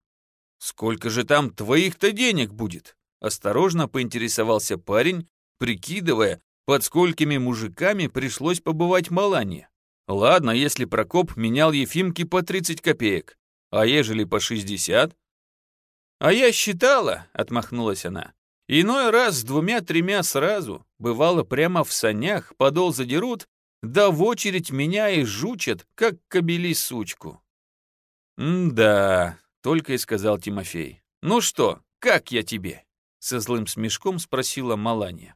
Сколько же там твоих-то денег будет? Осторожно поинтересовался парень, прикидывая, под сколькими мужиками пришлось побывать Малане. Ладно, если Прокоп менял Ефимки по 30 копеек. А ежели по шестьдесят? А я считала, отмахнулась она. Иной раз двумя-тремя сразу. Бывало, прямо в санях подол задерут, да в очередь меня и жучат, как кобели сучку. «Да», — только и сказал Тимофей. «Ну что, как я тебе?» Со злым смешком спросила Маланья.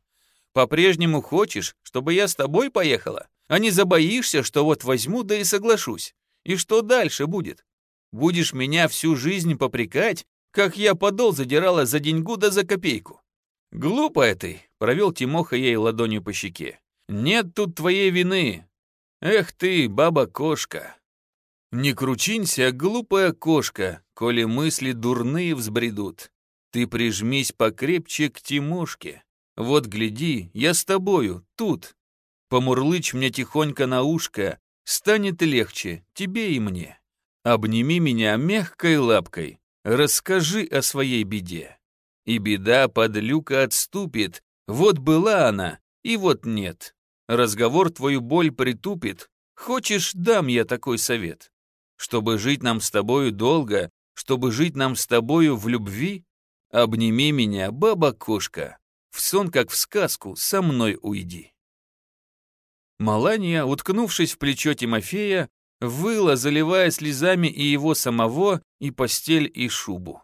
«По-прежнему хочешь, чтобы я с тобой поехала? А не забоишься, что вот возьму да и соглашусь? И что дальше будет? Будешь меня всю жизнь попрекать, как я подол задирала за деньгу да за копейку?» «Глупая ты», — провел Тимоха ей ладонью по щеке. «Нет тут твоей вины. Эх ты, баба-кошка». «Не кручинься, глупая кошка, коли мысли дурные взбредут. Ты прижмись покрепче к Тимошке. Вот гляди, я с тобою, тут. Помурлычь мне тихонько на ушко, станет легче тебе и мне. Обними меня мягкой лапкой, расскажи о своей беде. И беда под люка отступит, вот была она, и вот нет. Разговор твою боль притупит, хочешь, дам я такой совет. Чтобы жить нам с тобою долго, чтобы жить нам с тобою в любви, Обними меня, баба-кошка, в сон, как в сказку, со мной уйди. Малания, уткнувшись в плечо Тимофея, выла, заливая слезами и его самого, и постель, и шубу.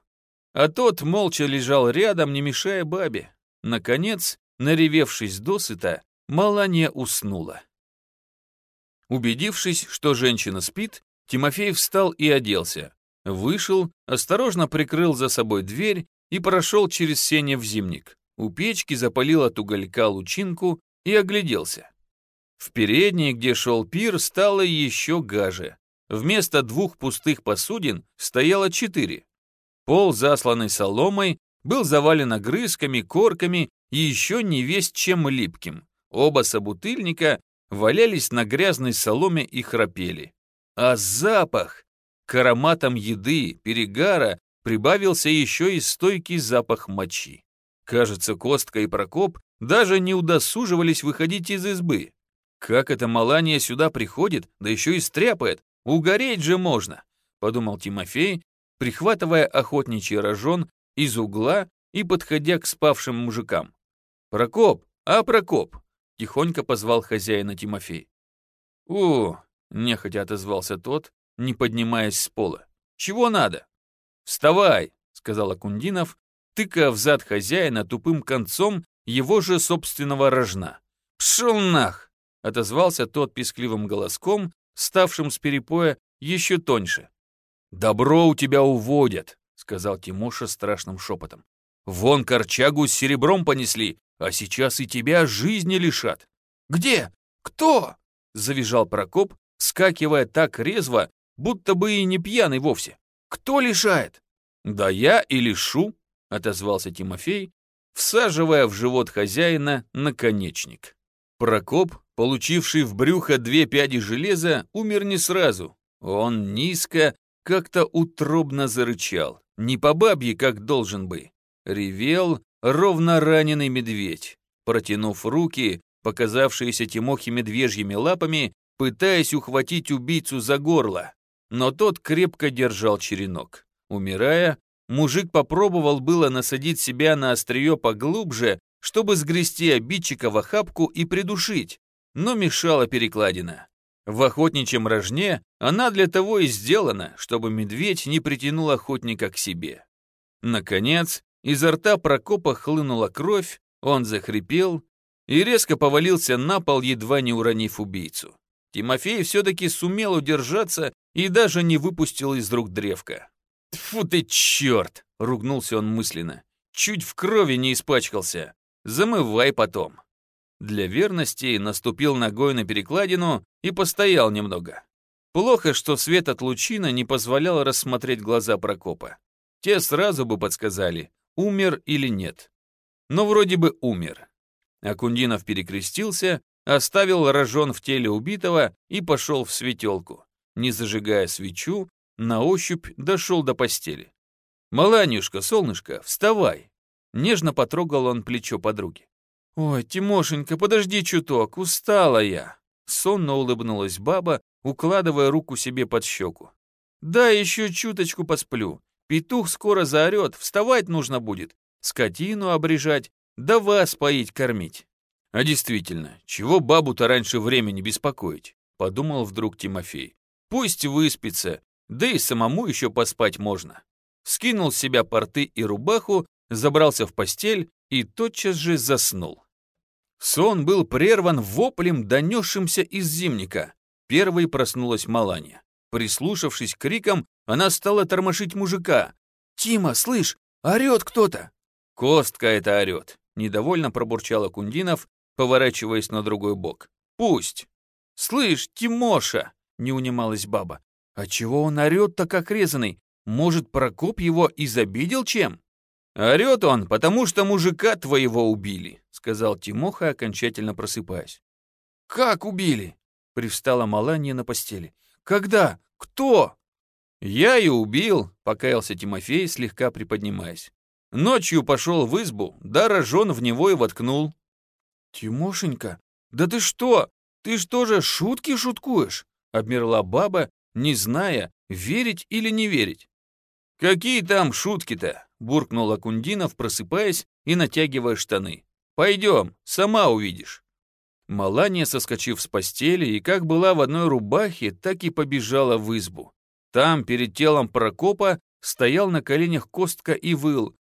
А тот молча лежал рядом, не мешая бабе. Наконец, наревевшись досыта, Малания уснула. Убедившись, что женщина спит, Тимофей встал и оделся. Вышел, осторожно прикрыл за собой дверь и прошел через сене в зимник. У печки запалил от уголька лучинку и огляделся. В передней, где шел пир, стало еще гаже. Вместо двух пустых посудин стояло четыре. Пол, засланный соломой, был завален огрызками, корками и еще не весть чем липким. Оба собутыльника валялись на грязной соломе и храпели. А запах! К ароматам еды, перегара прибавился еще и стойкий запах мочи. Кажется, Костка и Прокоп даже не удосуживались выходить из избы. Как эта Малания сюда приходит, да еще и стряпает, угореть же можно, подумал Тимофей, прихватывая охотничий рожон из угла и подходя к спавшим мужикам. «Прокоп, а Прокоп!» — тихонько позвал хозяина Тимофей. «О!» — нехотя отозвался тот, не поднимаясь с пола. «Чего надо?» «Вставай!» — сказал Акундинов, тыкая в зад хозяина тупым концом его же собственного рожна. «Пшел нах!» — отозвался тот пискливым голоском, ставшим с перепоя еще тоньше. «Добро у тебя уводят!» — сказал Тимоша страшным шепотом. «Вон корчагу с серебром понесли, а сейчас и тебя жизни лишат». «Где? Кто?» — завизжал Прокоп, скакивая так резво, будто бы и не пьяный вовсе. Кто лишает?» «Да я и лишу», — отозвался Тимофей, всаживая в живот хозяина наконечник. Прокоп, получивший в брюхо две пяди железа, умер не сразу. Он низко, как-то утробно зарычал, не по бабье, как должен бы. Ревел ровно раненый медведь, протянув руки, показавшиеся Тимохе медвежьими лапами, пытаясь ухватить убийцу за горло но тот крепко держал черенок. Умирая, мужик попробовал было насадить себя на острие поглубже, чтобы сгрести обидчика в охапку и придушить, но мешала перекладина. В охотничьем рожне она для того и сделана, чтобы медведь не притянул охотника к себе. Наконец, изо рта Прокопа хлынула кровь, он захрипел и резко повалился на пол, едва не уронив убийцу. Тимофей все-таки сумел удержаться и даже не выпустил из рук древка. «Тьфу ты, черт!» — ругнулся он мысленно. «Чуть в крови не испачкался. Замывай потом». Для верности наступил ногой на перекладину и постоял немного. Плохо, что свет от лучина не позволял рассмотреть глаза Прокопа. Те сразу бы подсказали, умер или нет. Но вроде бы умер. Акундинов перекрестился, оставил рожон в теле убитого и пошел в светелку не зажигая свечу, на ощупь дошел до постели. «Маланюшка, солнышко, вставай!» Нежно потрогал он плечо подруги. «Ой, Тимошенька, подожди чуток, устала я!» Сонно улыбнулась баба, укладывая руку себе под щеку. Да, еще чуточку посплю. Петух скоро заорет, вставать нужно будет. Скотину обрежать, да вас поить кормить. А действительно, чего бабу-то раньше времени беспокоить? Подумал вдруг Тимофей. Пусть выспится, да и самому еще поспать можно. Скинул с себя порты и рубаху, забрался в постель и тотчас же заснул. Сон был прерван воплем, донесшимся из зимника. Первой проснулась Маланья. Прислушавшись к крикам, она стала тормошить мужика. «Тима, слышь, орет кто-то!» «Костка это орет!» — недовольно пробурчал Кундинов, поворачиваясь на другой бок. «Пусть!» «Слышь, Тимоша!» — не унималась баба. «А чего он орет-то как резаный? Может, Прокоп его изобидел чем?» «Орет он, потому что мужика твоего убили», — сказал Тимоха, окончательно просыпаясь. «Как убили?» — привстала Маланья на постели. «Когда? Кто?» «Я и убил», — покаялся Тимофей, слегка приподнимаясь. «Ночью пошел в избу, да рожон в него и воткнул». «Тимошенька, да ты что? Ты что же, шутки шуткуешь?» — обмерла баба, не зная, верить или не верить. «Какие там шутки-то?» — буркнул Акундинов, просыпаясь и натягивая штаны. «Пойдем, сама увидишь». Малания, соскочив с постели и как была в одной рубахе, так и побежала в избу. Там, перед телом Прокопа, стоял на коленях Костка и выл.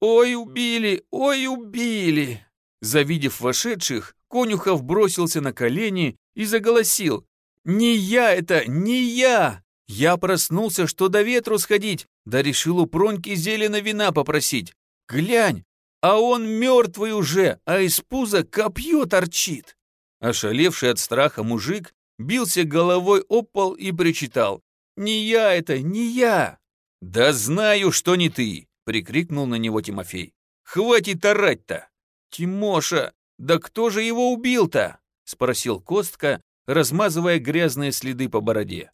«Ой, убили! Ой, убили!» Завидев вошедших, Конюхов бросился на колени и заголосил. «Не я это, не я! Я проснулся, что до ветру сходить, да решил у Проньки зелено вина попросить. Глянь, а он мертвый уже, а из пуза копье торчит!» Ошалевший от страха мужик бился головой об пол и причитал. «Не я это, не я!» «Да знаю, что не ты!» — прикрикнул на него Тимофей. «Хватит орать-то!» «Тимоша, да кто же его убил-то?» — спросил Костка, размазывая грязные следы по бороде.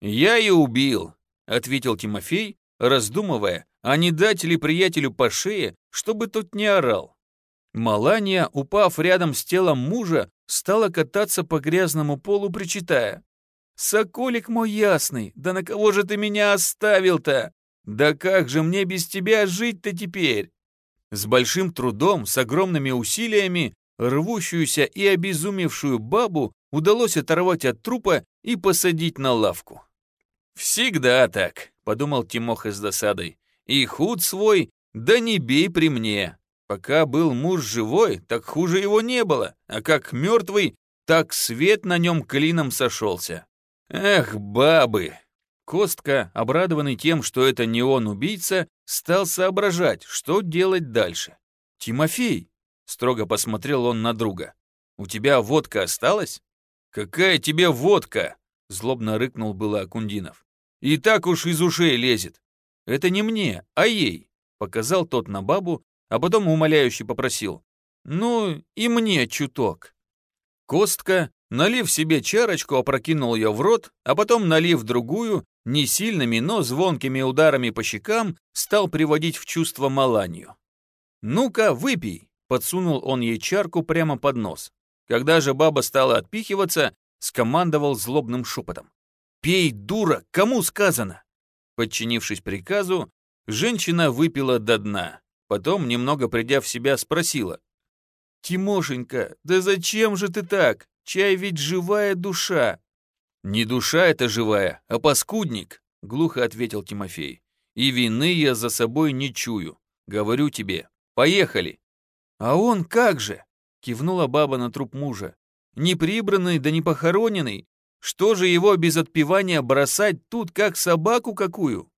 «Я и убил», — ответил Тимофей, раздумывая, а не дать ли приятелю по шее, чтобы тот не орал. Малания, упав рядом с телом мужа, стала кататься по грязному полу, причитая. «Соколик мой ясный, да на кого же ты меня оставил-то? Да как же мне без тебя жить-то теперь?» С большим трудом, с огромными усилиями, рвущуюся и обезумевшую бабу удалось оторвать от трупа и посадить на лавку. «Всегда так», — подумал Тимоха с досадой. «И худ свой, да не бей при мне. Пока был муж живой, так хуже его не было, а как мертвый, так свет на нем клином сошелся. Эх, бабы!» Костка, обрадованный тем, что это не он убийца, стал соображать, что делать дальше. «Тимофей!» — строго посмотрел он на друга. «У тебя водка осталась?» «Какая тебе водка?» — злобно рыкнул было Акундинов. «И так уж из ушей лезет. Это не мне, а ей», — показал тот на бабу, а потом умоляюще попросил. «Ну, и мне чуток». Костка, налив себе чарочку, опрокинул ее в рот, а потом, налив другую, не сильными, но звонкими ударами по щекам, стал приводить в чувство Маланью. «Ну-ка, выпей», — подсунул он ей чарку прямо под нос. Когда же баба стала отпихиваться, скомандовал злобным шепотом. «Пей, дура, кому сказано?» Подчинившись приказу, женщина выпила до дна. Потом, немного придя в себя, спросила. «Тимошенька, да зачем же ты так? Чай ведь живая душа!» «Не душа это живая, а паскудник», — глухо ответил Тимофей. «И вины я за собой не чую. Говорю тебе, поехали!» «А он как же?» Кивнула баба на труп мужа. Не прибранный да не похороненный. Что же его без отпевания бросать тут, как собаку какую?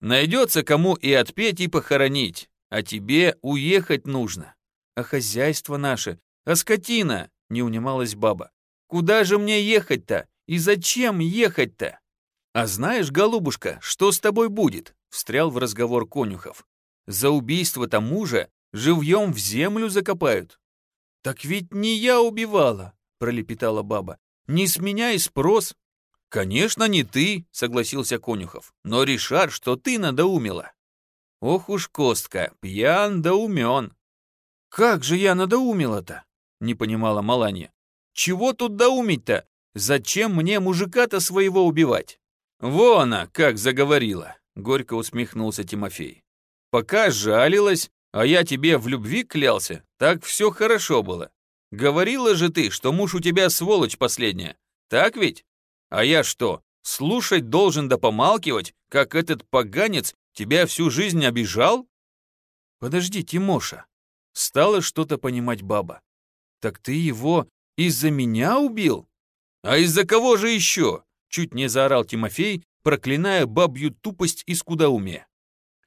Найдется кому и отпеть, и похоронить. А тебе уехать нужно. А хозяйство наше, а скотина, не унималась баба. Куда же мне ехать-то? И зачем ехать-то? А знаешь, голубушка, что с тобой будет? Встрял в разговор Конюхов. За убийство-то мужа живьем в землю закопают. «Так ведь не я убивала», — пролепетала баба. «Не с меня и спрос». «Конечно, не ты», — согласился Конюхов. «Но решат, что ты надоумила». «Ох уж Костка, пьян да умен». «Как же я надоумила-то?» — не понимала Маланья. «Чего тут доумить-то? Зачем мне мужика-то своего убивать?» Вон она, как заговорила, горько усмехнулся Тимофей. Пока жалилась, а я тебе в любви клялся, так все хорошо было. Говорила же ты, что муж у тебя сволочь последняя, так ведь? А я что, слушать должен да помалкивать, как этот поганец тебя всю жизнь обижал? Подожди, Тимоша. Стало что-то понимать баба. Так ты его из-за меня убил? А из-за кого же еще? Чуть не заорал Тимофей, проклиная бабью тупость и скудоумие.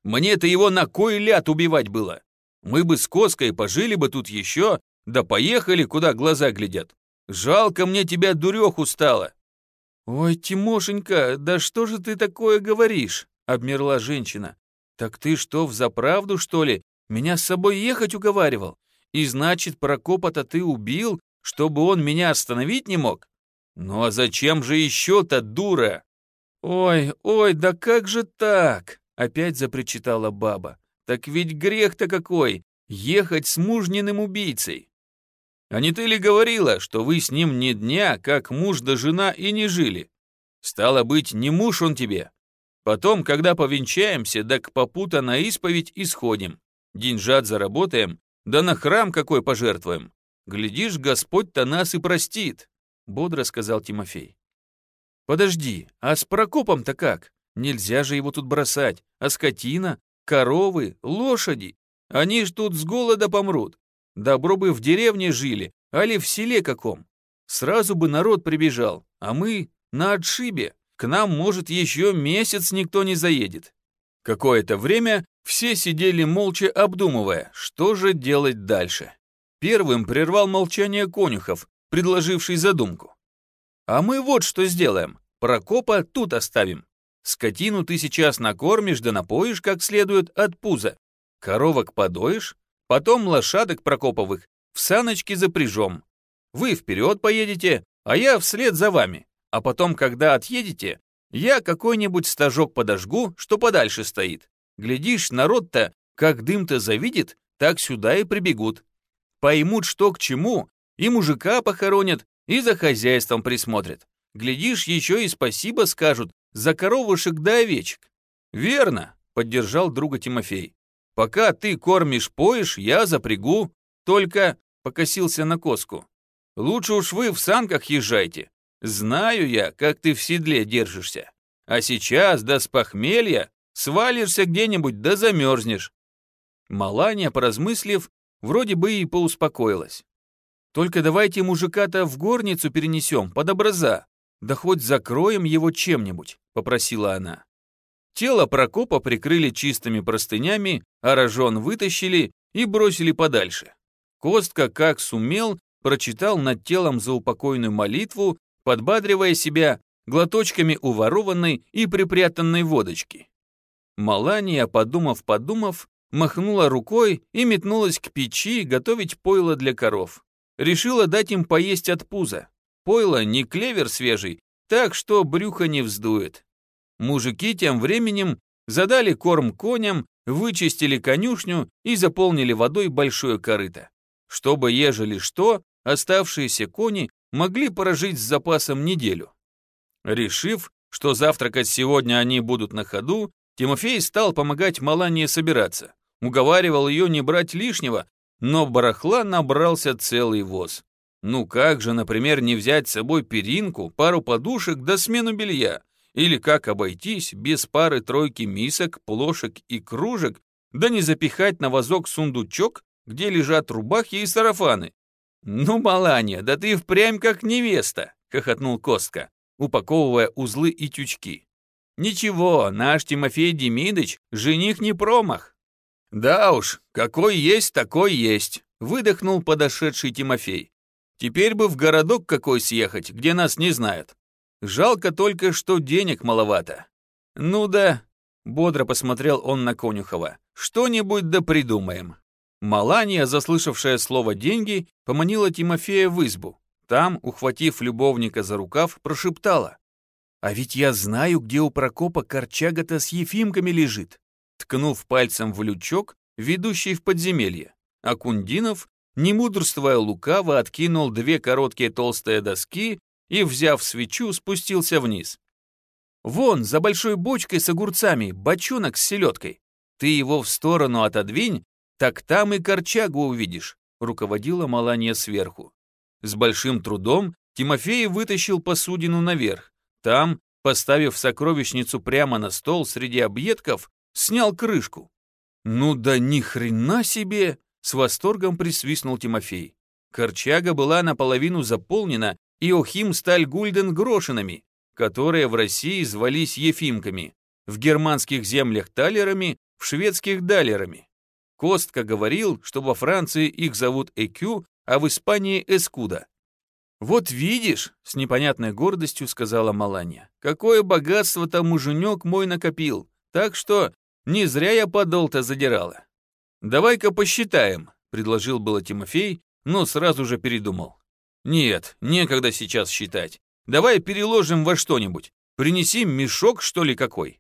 Мне-то его на кой ляд убивать было? Мы бы с Коской пожили бы тут еще, да поехали, куда глаза глядят. Жалко мне тебя, дуреху, стало. Ой, Тимошенька, да что же ты такое говоришь? Обмерла женщина. Так ты что, взаправду, что ли, меня с собой ехать уговаривал? И значит, Прокопа-то ты убил, чтобы он меня остановить не мог? Ну а зачем же еще-то, дура? Ой, ой, да как же так? Опять запричитала баба. Так ведь грех-то какой, ехать с мужниным убийцей. А не ты ли говорила, что вы с ним ни дня, как муж да жена, и не жили? Стало быть, не муж он тебе. Потом, когда повенчаемся, да к попута на исповедь исходим. Деньжат заработаем, да на храм какой пожертвуем. Глядишь, Господь-то нас и простит, бодро сказал Тимофей. Подожди, а с Прокопом-то как? Нельзя же его тут бросать. А скотина, коровы, лошади, они ж тут с голода помрут. Добро бы в деревне жили, али в селе каком. Сразу бы народ прибежал, а мы на отшибе. К нам, может, еще месяц никто не заедет. Какое-то время все сидели молча обдумывая, что же делать дальше. Первым прервал молчание конюхов, предложивший задумку. «А мы вот что сделаем. Прокопа тут оставим. Скотину ты сейчас накормишь да напоишь как следует от пуза. Коровок подоишь, Потом лошадок Прокоповых в саночки запряжем. Вы вперед поедете, а я вслед за вами. А потом, когда отъедете, я какой-нибудь стажок подожгу, что подальше стоит. Глядишь, народ-то, как дым-то завидит, так сюда и прибегут. Поймут, что к чему, и мужика похоронят, и за хозяйством присмотрят. Глядишь, еще и спасибо скажут за коровушек да овечек. Верно, поддержал друга Тимофей. Пока ты кормишь-поешь, я запрягу. Только покосился на коску. Лучше уж вы в санках езжайте. Знаю я, как ты в седле держишься. А сейчас, да с похмелья, свалишься где-нибудь, да замерзнешь. Малания, поразмыслив, вроде бы и поуспокоилась. Только давайте мужика-то в горницу перенесем, под образа, да хоть закроем его чем-нибудь, попросила она. Тело Прокопа прикрыли чистыми простынями, а рожон вытащили и бросили подальше. Костка, как сумел, прочитал над телом заупокойную молитву, подбадривая себя глоточками уворованной и припрятанной водочки. Малания, подумав-подумав, махнула рукой и метнулась к печи готовить пойло для коров. Решила дать им поесть от пуза. Пойло не клевер свежий, так что брюхо не вздует. Мужики тем временем задали корм коням, вычистили конюшню и заполнили водой большое корыто. Чтобы, ежели что, оставшиеся кони могли прожить с запасом неделю. Решив, что завтракать сегодня они будут на ходу, Тимофей стал помогать Малании собираться. Уговаривал ее не брать лишнего, но барахла набрался целый воз. Ну как же, например, не взять с собой перинку, пару подушек да смену белья? Или как обойтись без пары-тройки мисок, плошек и кружек, да не запихать на вазок сундучок, где лежат рубахи и сарафаны. «Ну, Маланья, да ты впрямь как невеста!» — хохотнул Костка, упаковывая узлы и тючки. «Ничего, наш Тимофей Демидыч — жених не промах». «Да уж, какой есть, такой есть», — выдохнул подошедший Тимофей. «Теперь бы в городок какой съехать, где нас не знают. Жалко только, что денег маловато. Ну да, бодро посмотрел он на Конюхова. Что-нибудь да придумаем. Малания, заслышавшая слово «деньги», поманила Тимофея в избу. Там, ухватив любовника за рукав, прошептала. «А ведь я знаю, где у Прокопа корчага-то с Ефимками лежит», ткнув пальцем в лючок, ведущий в подземелье. А Кундинов, не мудрствуя лукаво, откинул две короткие толстые доски и, взяв свечу, спустился вниз. Вон, за большой бочкой с огурцами, бочонок с селедкой. Ты его в сторону отодвинь, так там и корчагу увидишь», — руководила Маланья сверху. С большим трудом Тимофей вытащил посудину наверх. Там, поставив сокровищницу прямо на стол среди объедков, снял крышку. «Ну да ни хрена себе!» — с восторгом присвистнул Тимофей. Корчага была наполовину заполнена иохим сталь гульден грошинами, которые в России звались ефимками, в германских землях талерами, в шведских далерами. Костка говорил, что во Франции их зовут ЭКЮ, а в Испании эскуда. «Вот видишь», — с непонятной гордостью сказала Маланья, «какое богатство там муженек мой накопил, так что не зря я подол-то задирала». «Давай-ка посчитаем», — предложил было Тимофей, но сразу же передумал. «Нет, некогда сейчас считать. Давай переложим во что-нибудь. Принеси мешок, что ли, какой».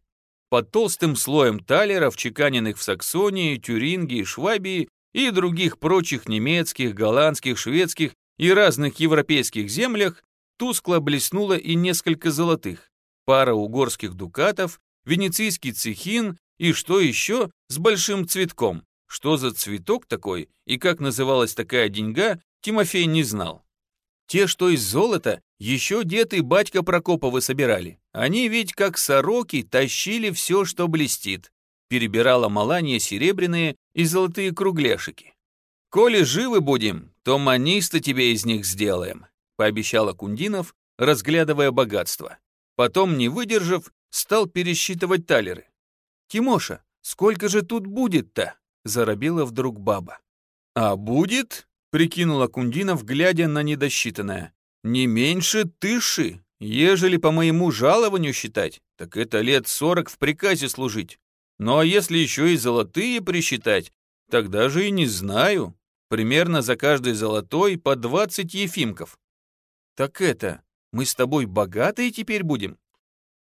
Под толстым слоем талеров, чеканенных в Саксонии, Тюрингии, Швабии и других прочих немецких, голландских, шведских и разных европейских землях, тускло блеснуло и несколько золотых, пара угорских дукатов, венецийский цехин и что еще с большим цветком. Что за цветок такой и как называлась такая деньга, Тимофей не знал. Те, что из золота, еще дед и батька Прокоповы собирали. Они ведь как сороки тащили все, что блестит. Перебирала Маланья серебряные и золотые кругляшики. «Коли живы будем, то маниста тебе из них сделаем», пообещал Акундинов, разглядывая богатство. Потом, не выдержав, стал пересчитывать талеры. «Тимоша, сколько же тут будет-то?» заробила вдруг баба. «А будет?» — прикинул Акундинов, глядя на недосчитанное. «Не меньше тыши, ежели по моему жалованию считать, так это лет сорок в приказе служить. Ну а если еще и золотые присчитать, тогда же и не знаю. Примерно за каждый золотой по двадцать ефимков. Так это, мы с тобой богатые теперь будем?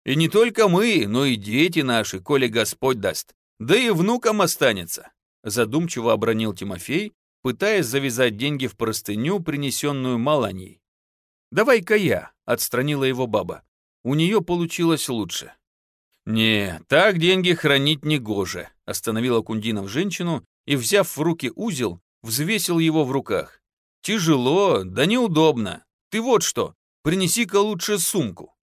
И не только мы, но и дети наши, коли Господь даст. Да и внукам останется задумчиво обронил Тимофей, пытаясь завязать деньги в простыню, принесенную Маланьей. «Давай-ка я», — отстранила его баба. «У нее получилось лучше». «Не, так деньги хранить не гоже», — остановила Кундинов женщину и, взяв в руки узел, взвесил его в руках. «Тяжело, да неудобно. Ты вот что, принеси-ка лучше сумку».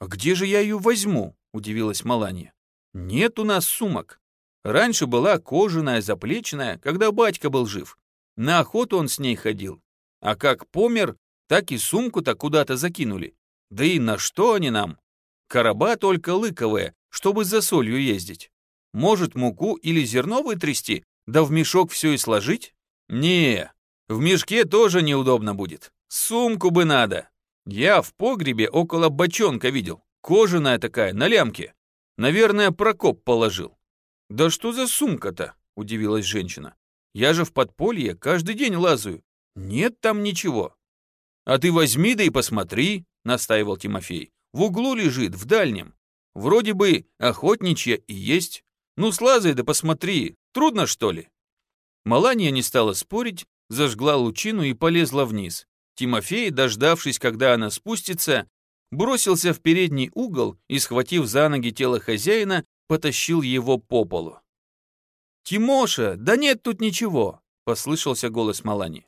«А где же я ее возьму?» — удивилась Маланья. «Нет у нас сумок. Раньше была кожаная, заплечная, когда батька был жив. На охоту он с ней ходил. А как помер, так и сумку-то куда-то закинули. Да и на что они нам? Короба только лыковые, чтобы за солью ездить. Может, муку или зерно вытрясти, да в мешок все и сложить? Не, в мешке тоже неудобно будет. Сумку бы надо. Я в погребе около бочонка видел. Кожаная такая, на лямке. Наверное, Прокоп положил. «Да что за сумка-то?» — удивилась женщина. «Я же в подполье каждый день лазаю. Нет там ничего». «А ты возьми да и посмотри», — настаивал Тимофей. «В углу лежит, в дальнем. Вроде бы охотничья и есть. Ну, слазай да посмотри. Трудно, что ли?» Маланья не стала спорить, зажгла лучину и полезла вниз. Тимофей, дождавшись, когда она спустится, бросился в передний угол и, схватив за ноги тело хозяина, потащил его по полу. «Тимоша, да нет тут ничего!» — послышался голос Малани.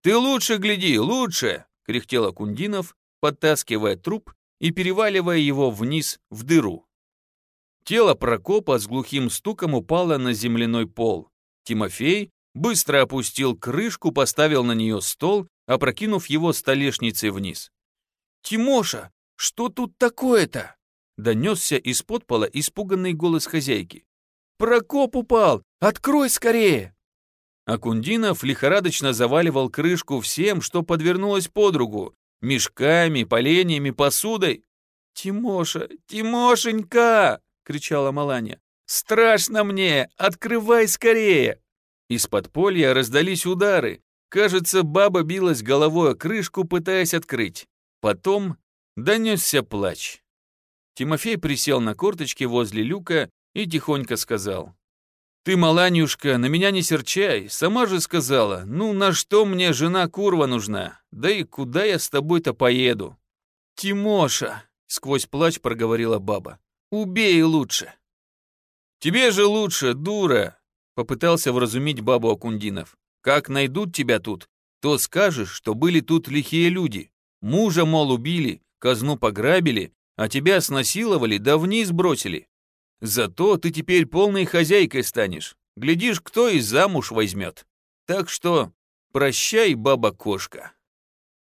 «Ты лучше гляди, лучше!» — кряхтел Акундинов, подтаскивая труп и переваливая его вниз в дыру. Тело Прокопа с глухим стуком упало на земляной пол. Тимофей быстро опустил крышку, поставил на нее стол, опрокинув его столешницей вниз. «Тимоша, что тут такое-то?» Донесся из-под пола испуганный голос хозяйки. «Прокоп упал! Открой скорее!» Акундинов лихорадочно заваливал крышку всем, что подвернулось под руку, мешками, поленьями, посудой. «Тимоша, Тимошенька!» — кричала Маланя. «Страшно мне! Открывай скорее!» Из подполья раздались удары. Кажется, баба билась головой о крышку, пытаясь открыть. Потом донесся плач. Тимофей присел на корточки возле люка и тихонько сказал. «Ты, Маланюшка, на меня не серчай, сама же сказала, ну на что мне жена курва нужна, да и куда я с тобой-то поеду?» «Тимоша!» — сквозь плач проговорила баба. «Убей лучше!» «Тебе же лучше, дура!» Попытался вразумить бабу Акундинов. «Как найдут тебя тут, то скажешь, что были тут лихие люди. Мужа, мол, убили, казну пограбили, а тебя снасиловали да вниз бросили. Зато ты теперь полной хозяйкой станешь. Глядишь, кто и замуж возьмет. Так что прощай, баба-кошка.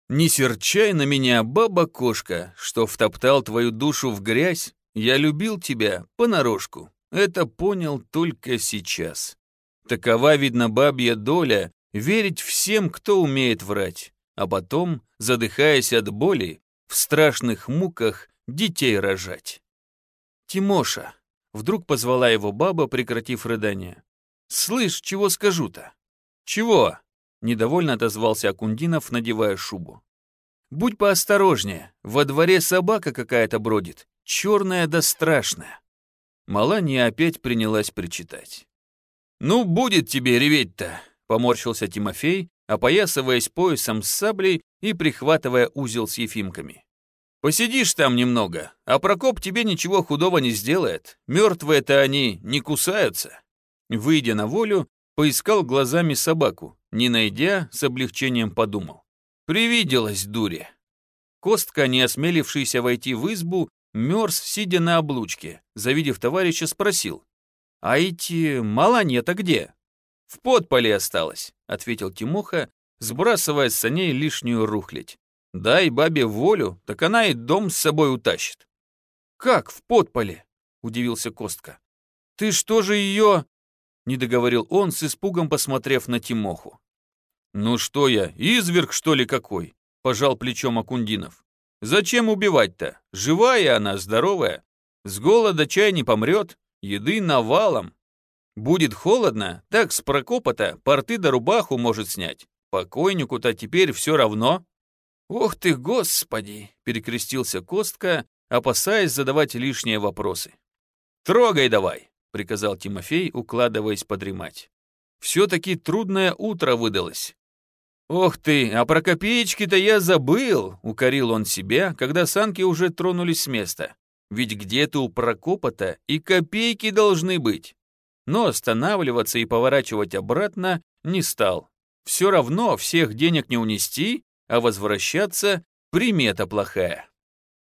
Не серчай на меня, баба-кошка, что втоптал твою душу в грязь. Я любил тебя понарошку. Это понял только сейчас. Такова, видно, бабья доля верить всем, кто умеет врать, а потом, задыхаясь от боли, в страшных муках детей рожать. Тимоша, вдруг позвала его баба, прекратив рыдание. Слышь, чего скажу-то? Чего? Недовольно отозвался Акундинов, надевая шубу. Будь поосторожнее, во дворе собака какая-то бродит, черная да страшная. Маланья опять принялась причитать. «Ну, будет тебе реветь-то!» — поморщился Тимофей, опоясываясь поясом с саблей и прихватывая узел с ефимками. «Посидишь там немного, а Прокоп тебе ничего худого не сделает. Мертвые-то они не кусаются». Выйдя на волю, поискал глазами собаку, не найдя, с облегчением подумал. Привиделась дуре. Костка, не осмелившийся войти в избу, мерз, сидя на облучке. Завидев товарища, спросил. «А эти маланья-то где?» «В подполе осталось», — ответил Тимоха, сбрасывая с саней лишнюю рухлядь. «Дай бабе волю, так она и дом с собой утащит». «Как в подполе?» — удивился Костка. «Ты что же ее...» — не договорил он, с испугом посмотрев на Тимоху. «Ну что я, изверг, что ли, какой?» — пожал плечом Акундинов. «Зачем убивать-то? Живая она, здоровая. С голода чай не помрет, еды навалом. Будет холодно, так с Прокопа-то порты да рубаху может снять. Покойнику-то теперь все равно». «Ох ты, господи!» — перекрестился Костка, опасаясь задавать лишние вопросы. «Трогай давай!» — приказал Тимофей, укладываясь подремать. «Все-таки трудное утро выдалось. «Ох ты, а про копеечки-то я забыл!» — укорил он себя, когда санки уже тронулись с места. «Ведь где-то у Прокопа-то и копейки должны быть!» Но останавливаться и поворачивать обратно не стал. Все равно всех денег не унести, а возвращаться — примета плохая.